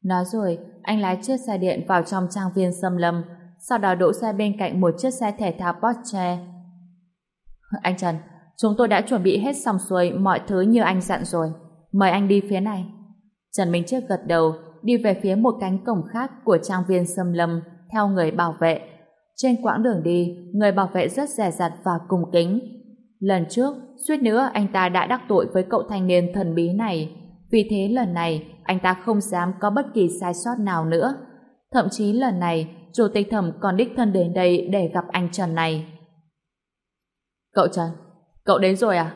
Nói rồi, anh lái chiếc xe điện vào trong trang viên xâm lâm, sau đó đỗ xe bên cạnh một chiếc xe thể thao Porsche. Anh Trần, chúng tôi đã chuẩn bị hết xong xuôi mọi thứ như anh dặn rồi. Mời anh đi phía này. Trần Minh Chiết gật đầu, đi về phía một cánh cổng khác của trang viên xâm lâm theo người bảo vệ. Trên quãng đường đi, người bảo vệ rất dè dặt và cung kính. Lần trước, suýt nữa anh ta đã đắc tội với cậu thanh niên thần bí này. Vì thế lần này, anh ta không dám có bất kỳ sai sót nào nữa. Thậm chí lần này, Chủ tịch thẩm còn đích thân đến đây để gặp anh Trần này. Cậu Trần, cậu đến rồi à?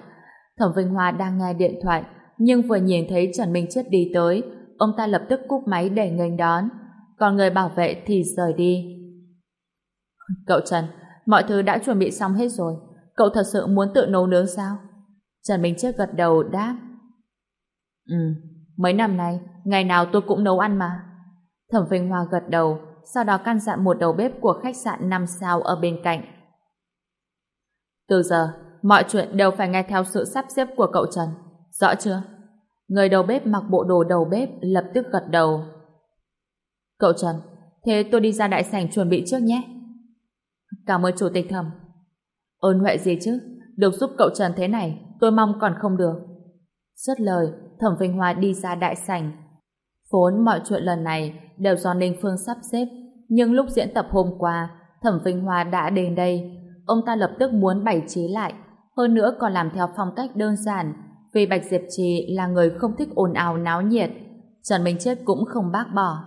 Thẩm Vinh Hoa đang nghe điện thoại, nhưng vừa nhìn thấy Trần Minh Chết đi tới, ông ta lập tức cúp máy để nghênh đón, còn người bảo vệ thì rời đi. Cậu Trần, mọi thứ đã chuẩn bị xong hết rồi, cậu thật sự muốn tự nấu nướng sao? Trần Minh Chết gật đầu đáp. Ừ, mấy năm nay, ngày nào tôi cũng nấu ăn mà. Thẩm Vinh Hoa gật đầu, sau đó căn dặn một đầu bếp của khách sạn 5 sao ở bên cạnh. Từ giờ, mọi chuyện đều phải nghe theo sự sắp xếp của cậu Trần. Rõ chưa? Người đầu bếp mặc bộ đồ đầu bếp lập tức gật đầu. Cậu Trần, thế tôi đi ra đại sảnh chuẩn bị trước nhé. Cảm ơn chủ tịch thẩm. Ơn huệ gì chứ? Được giúp cậu Trần thế này, tôi mong còn không được. Rất lời, thẩm Vinh Hoa đi ra đại sảnh. Vốn mọi chuyện lần này đều do Ninh Phương sắp xếp, nhưng lúc diễn tập hôm qua, Thẩm Vinh Hoa đã đến đây. Ông ta lập tức muốn bày trí lại, hơn nữa còn làm theo phong cách đơn giản, vì Bạch Diệp Trì là người không thích ồn ào náo nhiệt. Trần Minh Chết cũng không bác bỏ.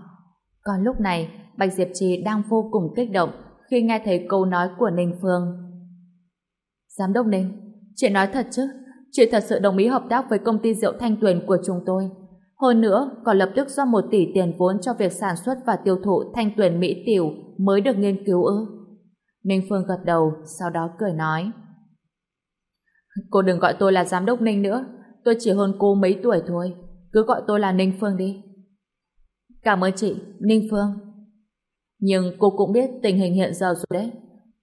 Còn lúc này, Bạch Diệp Trì đang vô cùng kích động khi nghe thấy câu nói của Ninh Phương. Giám đốc Ninh, chị nói thật chứ? Chị thật sự đồng ý hợp tác với công ty rượu Thanh Tuyền của chúng tôi. Hơn nữa, còn lập tức do một tỷ tiền vốn cho việc sản xuất và tiêu thụ Thanh tuyển Mỹ Tiểu mới được nghiên cứu ư. Ninh Phương gật đầu, sau đó cười nói. Cô đừng gọi tôi là giám đốc Ninh nữa. Tôi chỉ hơn cô mấy tuổi thôi. Cứ gọi tôi là Ninh Phương đi. Cảm ơn chị, Ninh Phương. Nhưng cô cũng biết tình hình hiện giờ rồi đấy.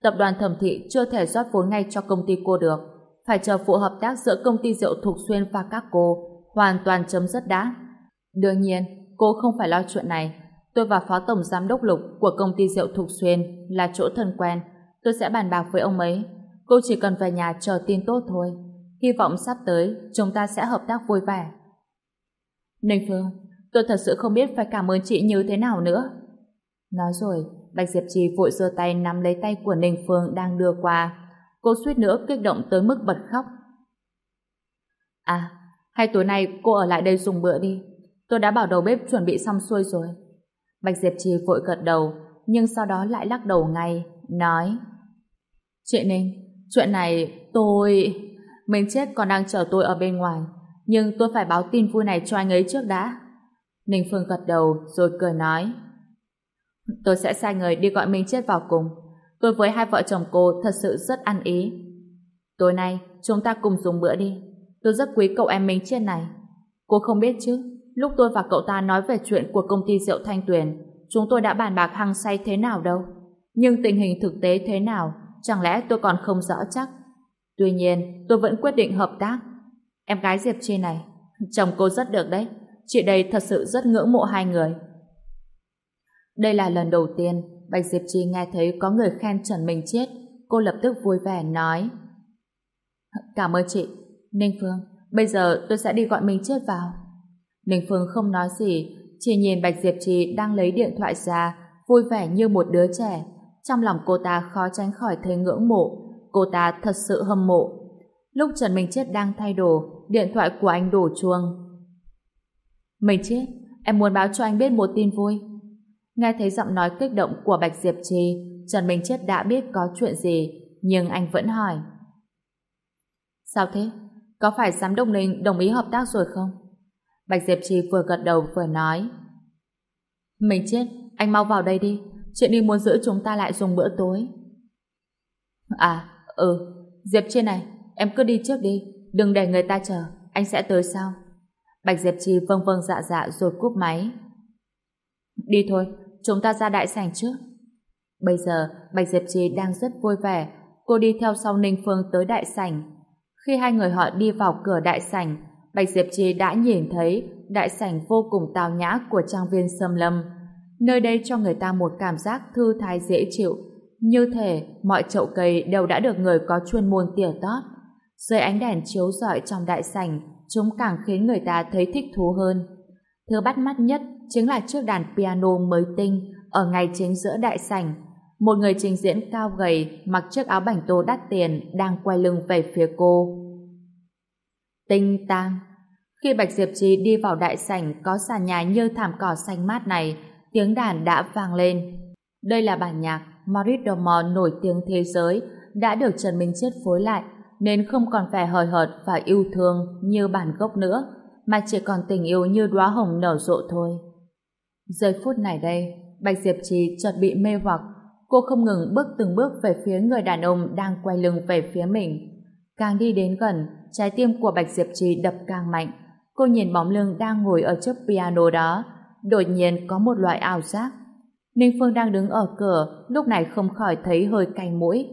Tập đoàn thẩm thị chưa thể rót vốn ngay cho công ty cô được. Phải chờ phụ hợp tác giữa công ty rượu Thục Xuyên và các cô hoàn toàn chấm dứt đã. Đương nhiên, cô không phải lo chuyện này. Tôi và Phó Tổng Giám đốc Lục của công ty rượu Thục Xuyên là chỗ thân quen. Tôi sẽ bàn bạc với ông ấy. Cô chỉ cần về nhà chờ tin tốt thôi. Hy vọng sắp tới chúng ta sẽ hợp tác vui vẻ. Ninh Phương, tôi thật sự không biết phải cảm ơn chị như thế nào nữa. Nói rồi, Bạch Diệp Trì vội giơ tay nắm lấy tay của Ninh Phương đang đưa qua. Cô suýt nữa kích động tới mức bật khóc. À, hay tối nay cô ở lại đây dùng bữa đi. Tôi đã bảo đầu bếp chuẩn bị xong xuôi rồi. Bạch Diệp Trì vội gật đầu, nhưng sau đó lại lắc đầu ngay, nói Chị Ninh, chuyện này tôi... Mình chết còn đang chờ tôi ở bên ngoài, nhưng tôi phải báo tin vui này cho anh ấy trước đã. Ninh Phương gật đầu rồi cười nói Tôi sẽ sai người đi gọi Minh Chết vào cùng. Tôi với hai vợ chồng cô thật sự rất ăn ý. Tối nay, chúng ta cùng dùng bữa đi. Tôi rất quý cậu em Minh Chết này. Cô không biết chứ, lúc tôi và cậu ta nói về chuyện của công ty rượu Thanh Tuyền, chúng tôi đã bàn bạc hăng say thế nào đâu. Nhưng tình hình thực tế thế nào, chẳng lẽ tôi còn không rõ chắc. Tuy nhiên, tôi vẫn quyết định hợp tác. Em gái Diệp Chi này, chồng cô rất được đấy. Chị đây thật sự rất ngưỡng mộ hai người. Đây là lần đầu tiên Bạch Diệp Chi nghe thấy có người khen Trần Minh Chết. Cô lập tức vui vẻ nói Cảm ơn chị. Ninh Phương, bây giờ tôi sẽ đi gọi Minh Chết vào. Ninh Phương không nói gì, chỉ nhìn Bạch Diệp Trì đang lấy điện thoại ra, vui vẻ như một đứa trẻ. Trong lòng cô ta khó tránh khỏi thấy ngưỡng mộ. Cô ta thật sự hâm mộ. Lúc Trần Minh Chết đang thay đồ, điện thoại của anh đổ chuông. Minh Chết, em muốn báo cho anh biết một tin vui. Nghe thấy giọng nói kích động của Bạch Diệp Trì, Trần Minh Chết đã biết có chuyện gì, nhưng anh vẫn hỏi. Sao thế? Có phải giám đốc Ninh đồng ý hợp tác rồi không? Bạch Diệp Trì vừa gật đầu vừa nói. Mình chết, anh mau vào đây đi. Chuyện đi muốn giữ chúng ta lại dùng bữa tối. À, ừ, Diệp Trì này, em cứ đi trước đi. Đừng để người ta chờ, anh sẽ tới sau. Bạch Diệp Trì vâng vâng dạ dạ rồi cúp máy. Đi thôi, chúng ta ra đại sảnh trước. Bây giờ, Bạch Diệp Trì đang rất vui vẻ. Cô đi theo sau Ninh Phương tới đại sảnh. Khi hai người họ đi vào cửa đại sảnh, Bạch Diệp Chi đã nhìn thấy đại sảnh vô cùng tào nhã của trang viên Sâm Lâm. Nơi đây cho người ta một cảm giác thư thái dễ chịu, như thể mọi chậu cây đều đã được người có chuyên môn tỉa tót. Dưới ánh đèn chiếu rọi trong đại sảnh, chúng càng khiến người ta thấy thích thú hơn. Thứ bắt mắt nhất chính là chiếc đàn piano mới tinh ở ngay chính giữa đại sảnh. Một người trình diễn cao gầy mặc chiếc áo bảnh tô đắt tiền đang quay lưng về phía cô. Tinh tang Khi Bạch Diệp Trì đi vào đại sảnh có sàn nhà như thảm cỏ xanh mát này, tiếng đàn đã vang lên. Đây là bản nhạc Maurice Domore nổi tiếng thế giới đã được Trần Minh Chết phối lại nên không còn vẻ hời hợt và yêu thương như bản gốc nữa mà chỉ còn tình yêu như đóa hồng nở rộ thôi. Giây phút này đây, Bạch Diệp Trì chợt bị mê hoặc cô không ngừng bước từng bước về phía người đàn ông đang quay lưng về phía mình. Càng đi đến gần, trái tim của Bạch Diệp Trì đập càng mạnh. Cô nhìn bóng lưng đang ngồi ở trước piano đó, đột nhiên có một loại ảo giác. Ninh Phương đang đứng ở cửa, lúc này không khỏi thấy hơi cay mũi.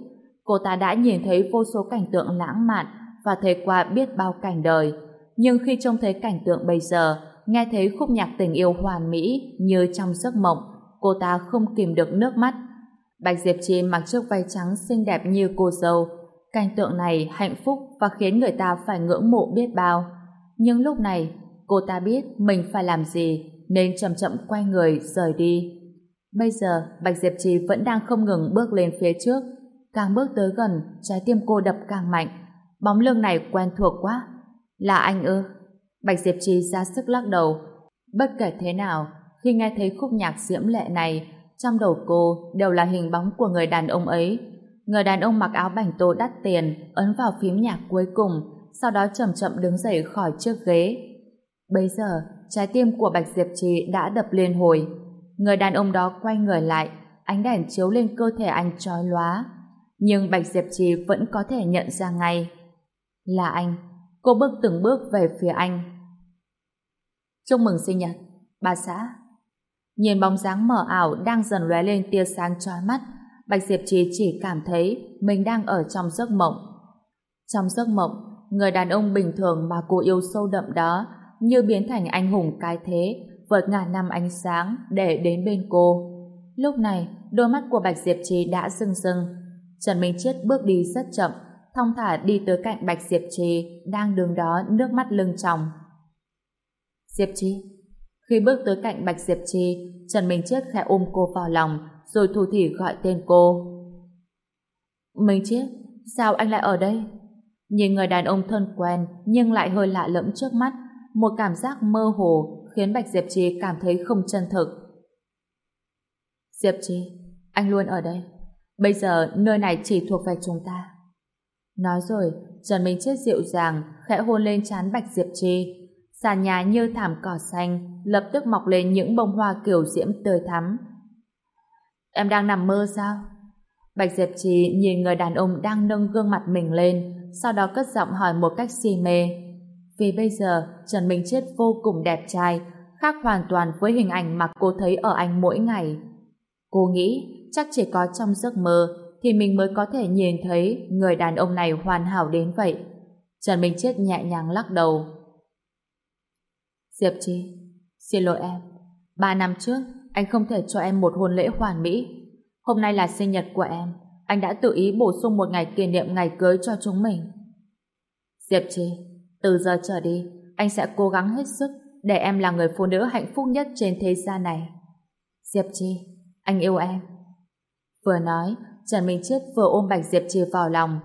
Cô ta đã nhìn thấy vô số cảnh tượng lãng mạn và thấy qua biết bao cảnh đời. Nhưng khi trông thấy cảnh tượng bây giờ, nghe thấy khúc nhạc tình yêu hoàn mỹ như trong giấc mộng, cô ta không kìm được nước mắt. Bạch Diệp Trì mặc chiếc váy trắng xinh đẹp như cô dâu, Cảnh tượng này hạnh phúc và khiến người ta phải ngưỡng mộ biết bao. Nhưng lúc này, cô ta biết mình phải làm gì nên chậm chậm quay người rời đi. Bây giờ, Bạch Diệp Trì vẫn đang không ngừng bước lên phía trước. Càng bước tới gần, trái tim cô đập càng mạnh. Bóng lưng này quen thuộc quá. Là anh ư? Bạch Diệp Trì ra sức lắc đầu. Bất kể thế nào, khi nghe thấy khúc nhạc diễm lệ này, trong đầu cô đều là hình bóng của người đàn ông ấy. Người đàn ông mặc áo bảnh tố đắt tiền, ấn vào phím nhạc cuối cùng, sau đó chậm chậm đứng dậy khỏi chiếc ghế. Bây giờ, trái tim của Bạch Diệp Trì đã đập lên hồi. Người đàn ông đó quay người lại, ánh đèn chiếu lên cơ thể anh trói lóa. Nhưng Bạch Diệp Trì vẫn có thể nhận ra ngay. Là anh. Cô bước từng bước về phía anh. Chúc mừng sinh nhật, bà xã. Nhìn bóng dáng mờ ảo đang dần lóe lên tia sáng trói mắt, Bạch Diệp Trì chỉ cảm thấy mình đang ở trong giấc mộng. Trong giấc mộng, người đàn ông bình thường mà cô yêu sâu đậm đó như biến thành anh hùng cái thế, vượt ngàn năm ánh sáng để đến bên cô. Lúc này, đôi mắt của Bạch Diệp Trì đã rưng rưng. Trần Minh Chiết bước đi rất chậm, thong thả đi tới cạnh Bạch Diệp Trì đang đứng đó nước mắt lưng tròng. Diệp Trì Khi bước tới cạnh Bạch Diệp Trì, Trần Minh Chiết khẽ ôm cô vào lòng, rồi thủ thỉ gọi tên cô. Minh Chiết, sao anh lại ở đây? Nhìn người đàn ông thân quen nhưng lại hơi lạ lẫm trước mắt, một cảm giác mơ hồ khiến Bạch Diệp Trì cảm thấy không chân thực. Diệp Trì, anh luôn ở đây. Bây giờ nơi này chỉ thuộc về chúng ta. Nói rồi, Trần Minh Chết dịu dàng khẽ hôn lên trán Bạch Diệp Trì. Sàn nhà như thảm cỏ xanh lập tức mọc lên những bông hoa kiểu diễm tươi thắm. Em đang nằm mơ sao? Bạch Diệp Trì nhìn người đàn ông đang nâng gương mặt mình lên, sau đó cất giọng hỏi một cách si mê. Vì bây giờ, Trần Minh Chết vô cùng đẹp trai, khác hoàn toàn với hình ảnh mà cô thấy ở anh mỗi ngày. Cô nghĩ chắc chỉ có trong giấc mơ thì mình mới có thể nhìn thấy người đàn ông này hoàn hảo đến vậy. Trần Minh Chết nhẹ nhàng lắc đầu. Diệp Chi, xin lỗi em. Ba năm trước, anh không thể cho em một hôn lễ hoàn mỹ. Hôm nay là sinh nhật của em. Anh đã tự ý bổ sung một ngày kỷ niệm ngày cưới cho chúng mình. Diệp Chi, từ giờ trở đi, anh sẽ cố gắng hết sức để em là người phụ nữ hạnh phúc nhất trên thế gian này. Diệp Chi, anh yêu em. Vừa nói, Trần Minh Chết vừa ôm Bạch Diệp Chi vào lòng.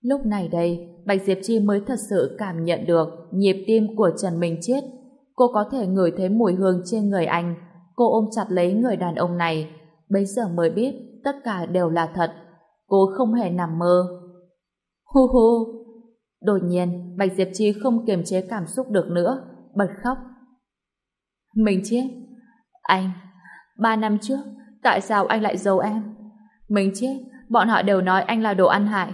Lúc này đây, Bạch Diệp Chi mới thật sự cảm nhận được nhịp tim của Trần Minh Chết. Cô có thể ngửi thấy mùi hương trên người anh. Cô ôm chặt lấy người đàn ông này. Bây giờ mới biết tất cả đều là thật. Cô không hề nằm mơ. Hu hu! Đột nhiên, Bạch Diệp Chi không kiềm chế cảm xúc được nữa, bật khóc. Mình chết. Anh, ba năm trước, tại sao anh lại giấu em? Mình chết, bọn họ đều nói anh là đồ ăn hại.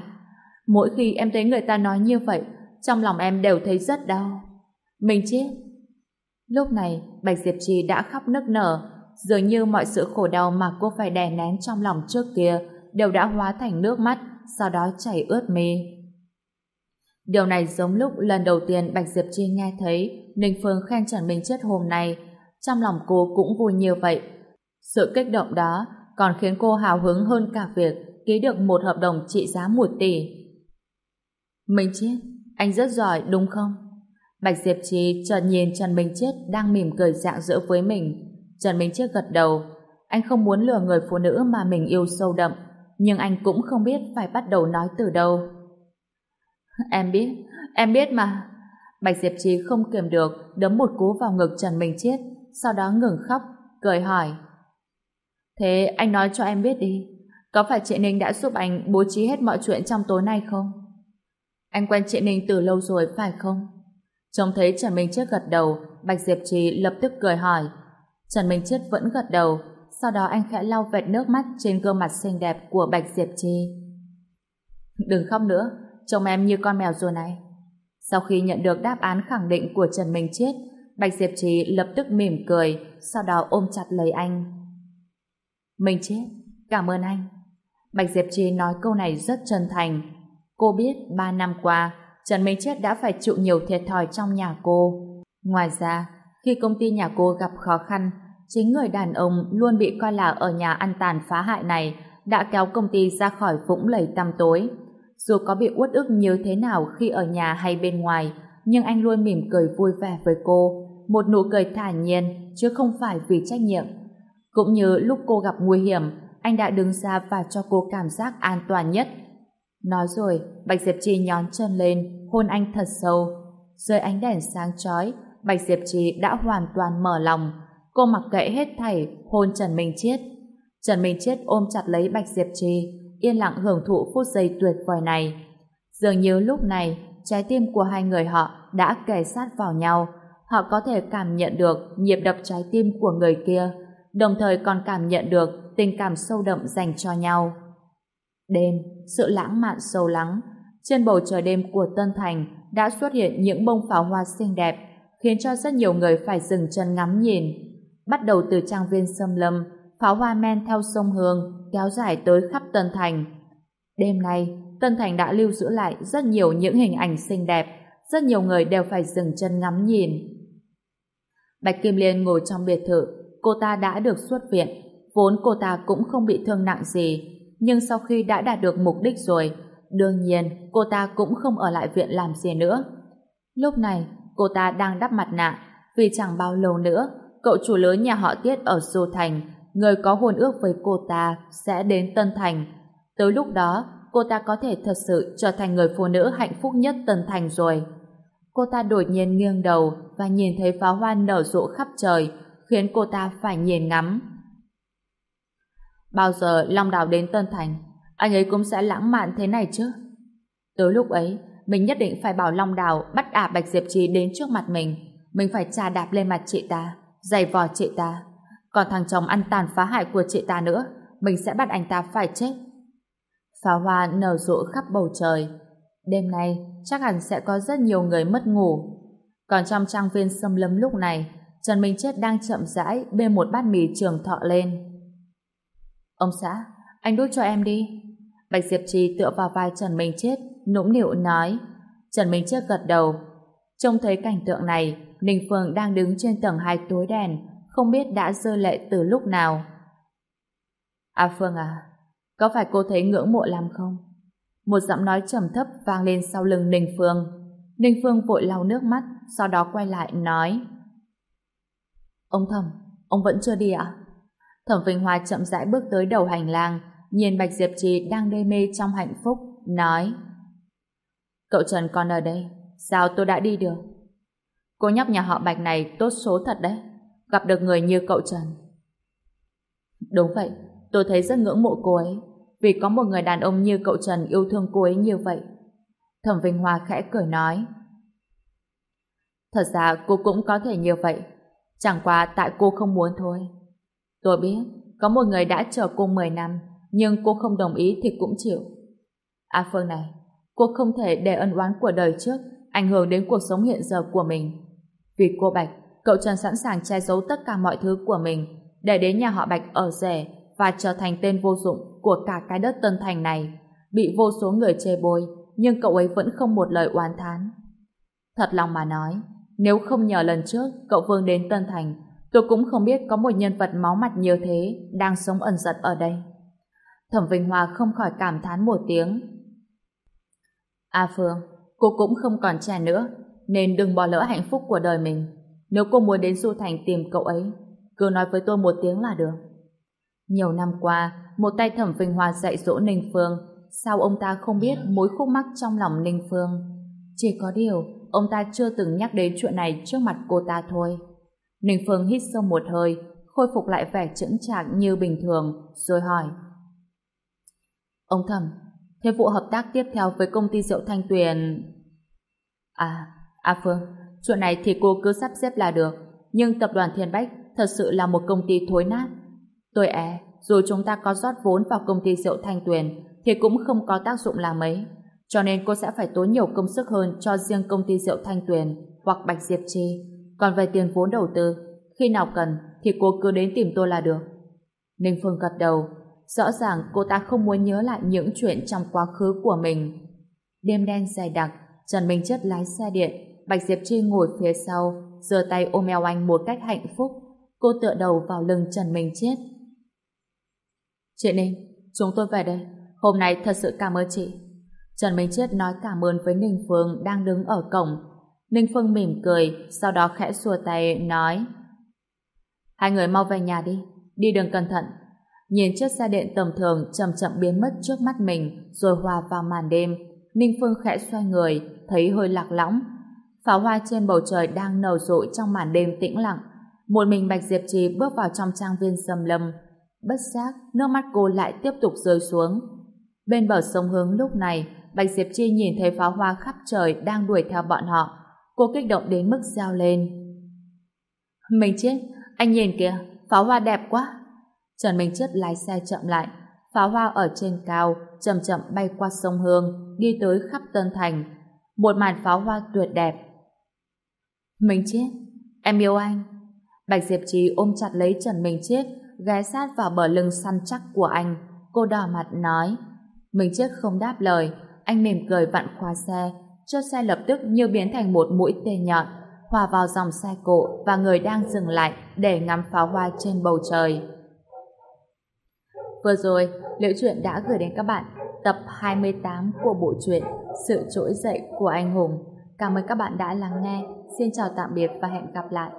Mỗi khi em thấy người ta nói như vậy, trong lòng em đều thấy rất đau. Mình chết. Lúc này, Bạch Diệp Trì đã khóc nức nở, dường như mọi sự khổ đau mà cô phải đè nén trong lòng trước kia đều đã hóa thành nước mắt, sau đó chảy ướt mi. Điều này giống lúc lần đầu tiên Bạch Diệp Chi nghe thấy Ninh Phương khen Trần Minh Chết hôm nay. Trong lòng cô cũng vui như vậy. Sự kích động đó còn khiến cô hào hứng hơn cả việc ký được một hợp đồng trị giá một tỷ. Minh Chết, anh rất giỏi đúng không? Bạch Diệp Chi chợt nhìn Trần Minh Chết đang mỉm cười dạng dỡ với mình. Trần Minh Chết gật đầu. Anh không muốn lừa người phụ nữ mà mình yêu sâu đậm, nhưng anh cũng không biết phải bắt đầu nói từ đâu. Em biết, em biết mà. Bạch Diệp Trì không kiềm được, đấm một cú vào ngực Trần Minh Chết, sau đó ngừng khóc, cười hỏi. Thế anh nói cho em biết đi, có phải chị Ninh đã giúp anh bố trí hết mọi chuyện trong tối nay không? Anh quen chị Ninh từ lâu rồi, phải không? Trông thấy Trần Minh Chết gật đầu, Bạch Diệp Trì lập tức cười hỏi. Trần Minh Chết vẫn gật đầu, sau đó anh khẽ lau vệt nước mắt trên gương mặt xinh đẹp của Bạch Diệp Trì. Đừng khóc nữa, trông em như con mèo rùa này. Sau khi nhận được đáp án khẳng định của Trần Minh Chết, Bạch Diệp Trì lập tức mỉm cười, sau đó ôm chặt lấy anh. Minh Chết, cảm ơn anh. Bạch Diệp Trì nói câu này rất chân thành. Cô biết ba năm qua, Trần Minh Chết đã phải chịu nhiều thiệt thòi trong nhà cô. Ngoài ra, khi công ty nhà cô gặp khó khăn, chính người đàn ông luôn bị coi là ở nhà ăn tàn phá hại này đã kéo công ty ra khỏi vũng lầy tăm tối. Dù có bị uất ức như thế nào khi ở nhà hay bên ngoài, nhưng anh luôn mỉm cười vui vẻ với cô. một nụ cười thản nhiên chứ không phải vì trách nhiệm. Cũng như lúc cô gặp nguy hiểm, anh đã đứng ra và cho cô cảm giác an toàn nhất. Nói rồi, Bạch Diệp Trì nhón chân lên, hôn anh thật sâu. Dưới ánh đèn sáng chói, Bạch Diệp Trì đã hoàn toàn mở lòng. Cô mặc kệ hết thảy, hôn Trần Minh Chiết. Trần Minh Chiết ôm chặt lấy Bạch Diệp Trì, yên lặng hưởng thụ phút giây tuyệt vời này. Dường như lúc này, trái tim của hai người họ đã kề sát vào nhau. Họ có thể cảm nhận được nhịp đập trái tim của người kia, đồng thời còn cảm nhận được tình cảm sâu đậm dành cho nhau. Đêm, sự lãng mạn sâu lắng, trên bầu trời đêm của Tân Thành đã xuất hiện những bông pháo hoa xinh đẹp, khiến cho rất nhiều người phải dừng chân ngắm nhìn. Bắt đầu từ trang viên xâm lâm, pháo hoa men theo sông Hương kéo dài tới khắp Tân Thành. Đêm nay, Tân Thành đã lưu giữ lại rất nhiều những hình ảnh xinh đẹp, rất nhiều người đều phải dừng chân ngắm nhìn. Bạch Kim Liên ngồi trong biệt thự, cô ta đã được xuất viện, vốn cô ta cũng không bị thương nặng gì, nhưng sau khi đã đạt được mục đích rồi, đương nhiên cô ta cũng không ở lại viện làm gì nữa. Lúc này, cô ta đang đắp mặt nạ, vì chẳng bao lâu nữa, cậu chủ lớn nhà họ Tiết ở Du Thành, người có hôn ước với cô ta, sẽ đến Tân Thành. Tới lúc đó, cô ta có thể thật sự trở thành người phụ nữ hạnh phúc nhất Tân Thành rồi. Cô ta đột nhiên nghiêng đầu và nhìn thấy pháo hoa nở rộ khắp trời, khiến cô ta phải nhìn ngắm. Bao giờ Long Đào đến Tân Thành, anh ấy cũng sẽ lãng mạn thế này chứ? Tới lúc ấy, mình nhất định phải bảo Long Đào bắt ả Bạch Diệp Trì đến trước mặt mình. Mình phải trà đạp lên mặt chị ta, giày vò chị ta. Còn thằng chồng ăn tàn phá hại của chị ta nữa, mình sẽ bắt anh ta phải chết. Pháo hoa nở rộ khắp bầu trời. Đêm nay, chắc hẳn sẽ có rất nhiều người mất ngủ. Còn trong trang viên xâm lâm lúc này, Trần Minh Chết đang chậm rãi bê một bát mì trường thọ lên. Ông xã, anh đút cho em đi. Bạch Diệp Trì tựa vào vai Trần Minh Chết, nũng nịu nói. Trần Minh Chết gật đầu. Trông thấy cảnh tượng này, Ninh Phương đang đứng trên tầng hai tối đèn, không biết đã rơi lệ từ lúc nào. À Phương à, có phải cô thấy ngưỡng mộ lắm không? Một giọng nói trầm thấp vang lên sau lưng Ninh Phương. Ninh Phương vội lau nước mắt, sau đó quay lại nói. Ông thầm, ông vẫn chưa đi ạ? Thẩm Vinh Hoa chậm rãi bước tới đầu hành lang, nhìn Bạch Diệp Trì đang đê mê trong hạnh phúc, nói Cậu Trần còn ở đây, sao tôi đã đi được? Cô nhóc nhà họ Bạch này tốt số thật đấy, gặp được người như cậu Trần. Đúng vậy, tôi thấy rất ngưỡng mộ cô ấy, vì có một người đàn ông như cậu Trần yêu thương cô ấy như vậy. Thẩm Vinh Hoa khẽ cười nói Thật ra cô cũng có thể như vậy, chẳng qua tại cô không muốn thôi. Tôi biết, có một người đã chờ cô 10 năm, nhưng cô không đồng ý thì cũng chịu. À Phương này, cô không thể để ân oán của đời trước ảnh hưởng đến cuộc sống hiện giờ của mình. Vì cô Bạch, cậu Trần sẵn sàng che giấu tất cả mọi thứ của mình để đến nhà họ Bạch ở rẻ và trở thành tên vô dụng của cả cái đất Tân Thành này. Bị vô số người chê bôi, nhưng cậu ấy vẫn không một lời oán thán. Thật lòng mà nói, nếu không nhờ lần trước cậu Vương đến Tân Thành, tôi cũng không biết có một nhân vật máu mặt như thế đang sống ẩn giật ở đây. Thẩm Vinh Hoa không khỏi cảm thán một tiếng. A Phương, cô cũng không còn trẻ nữa, nên đừng bỏ lỡ hạnh phúc của đời mình. Nếu cô muốn đến Du Thành tìm cậu ấy, cứ nói với tôi một tiếng là được. Nhiều năm qua, một tay Thẩm Vinh Hoa dạy dỗ Ninh Phương, sao ông ta không biết mối khúc mắc trong lòng Ninh Phương? Chỉ có điều, ông ta chưa từng nhắc đến chuyện này trước mặt cô ta thôi. Ninh Phương hít sâu một hơi, khôi phục lại vẻ chững chạc như bình thường, rồi hỏi. Ông Thẩm, thế vụ hợp tác tiếp theo với công ty rượu Thanh Tuyền... À, A Phương, chuyện này thì cô cứ sắp xếp là được, nhưng tập đoàn Thiên Bách thật sự là một công ty thối nát. Tôi e, dù chúng ta có rót vốn vào công ty rượu Thanh Tuyền, thì cũng không có tác dụng là mấy. Cho nên cô sẽ phải tốn nhiều công sức hơn cho riêng công ty rượu Thanh Tuyền hoặc Bạch Diệp Chi. Còn về tiền vốn đầu tư, khi nào cần thì cô cứ đến tìm tôi là được. Ninh Phương gật đầu, rõ ràng cô ta không muốn nhớ lại những chuyện trong quá khứ của mình. Đêm đen dày đặc, Trần Minh Chất lái xe điện, Bạch Diệp Chi ngồi phía sau, giơ tay ôm eo anh một cách hạnh phúc. Cô tựa đầu vào lưng Trần Minh Chết. Chị Ninh, chúng tôi về đây. Hôm nay thật sự cảm ơn chị. Trần Minh Chết nói cảm ơn với Ninh Phương đang đứng ở cổng. Ninh Phương mỉm cười, sau đó khẽ xua tay, nói Hai người mau về nhà đi, đi đường cẩn thận. Nhìn chiếc xe điện tầm thường chậm chậm biến mất trước mắt mình, rồi hòa vào màn đêm. Ninh Phương khẽ xoay người, thấy hơi lạc lõng. Pháo hoa trên bầu trời đang nở rộ trong màn đêm tĩnh lặng. Một mình Bạch Diệp Trì bước vào trong trang viên sầm lâm. Bất giác, nước mắt cô lại tiếp tục rơi xuống. Bên bờ sông hướng lúc này, Bạch Diệp Chi nhìn thấy pháo hoa khắp trời đang đuổi theo bọn họ. Cô kích động đến mức reo lên. Mình chết, anh nhìn kìa, pháo hoa đẹp quá. Trần Minh Chết lái xe chậm lại. Pháo hoa ở trên cao, chậm chậm bay qua sông Hương, đi tới khắp Tân Thành. Một màn pháo hoa tuyệt đẹp. Minh Chết, em yêu anh. Bạch Diệp Trì ôm chặt lấy Trần Minh Chết, ghé sát vào bờ lưng săn chắc của anh. Cô đỏ mặt nói. Minh Chết không đáp lời, anh mỉm cười vặn khóa xe, cho xe lập tức như biến thành một mũi tên nhọn, hòa vào dòng xe cộ và người đang dừng lại để ngắm pháo hoa trên bầu trời. Vừa rồi, Liễu Chuyện đã gửi đến các bạn tập 28 của bộ truyện Sự trỗi dậy của anh hùng. Cảm ơn các bạn đã lắng nghe. Xin chào tạm biệt và hẹn gặp lại.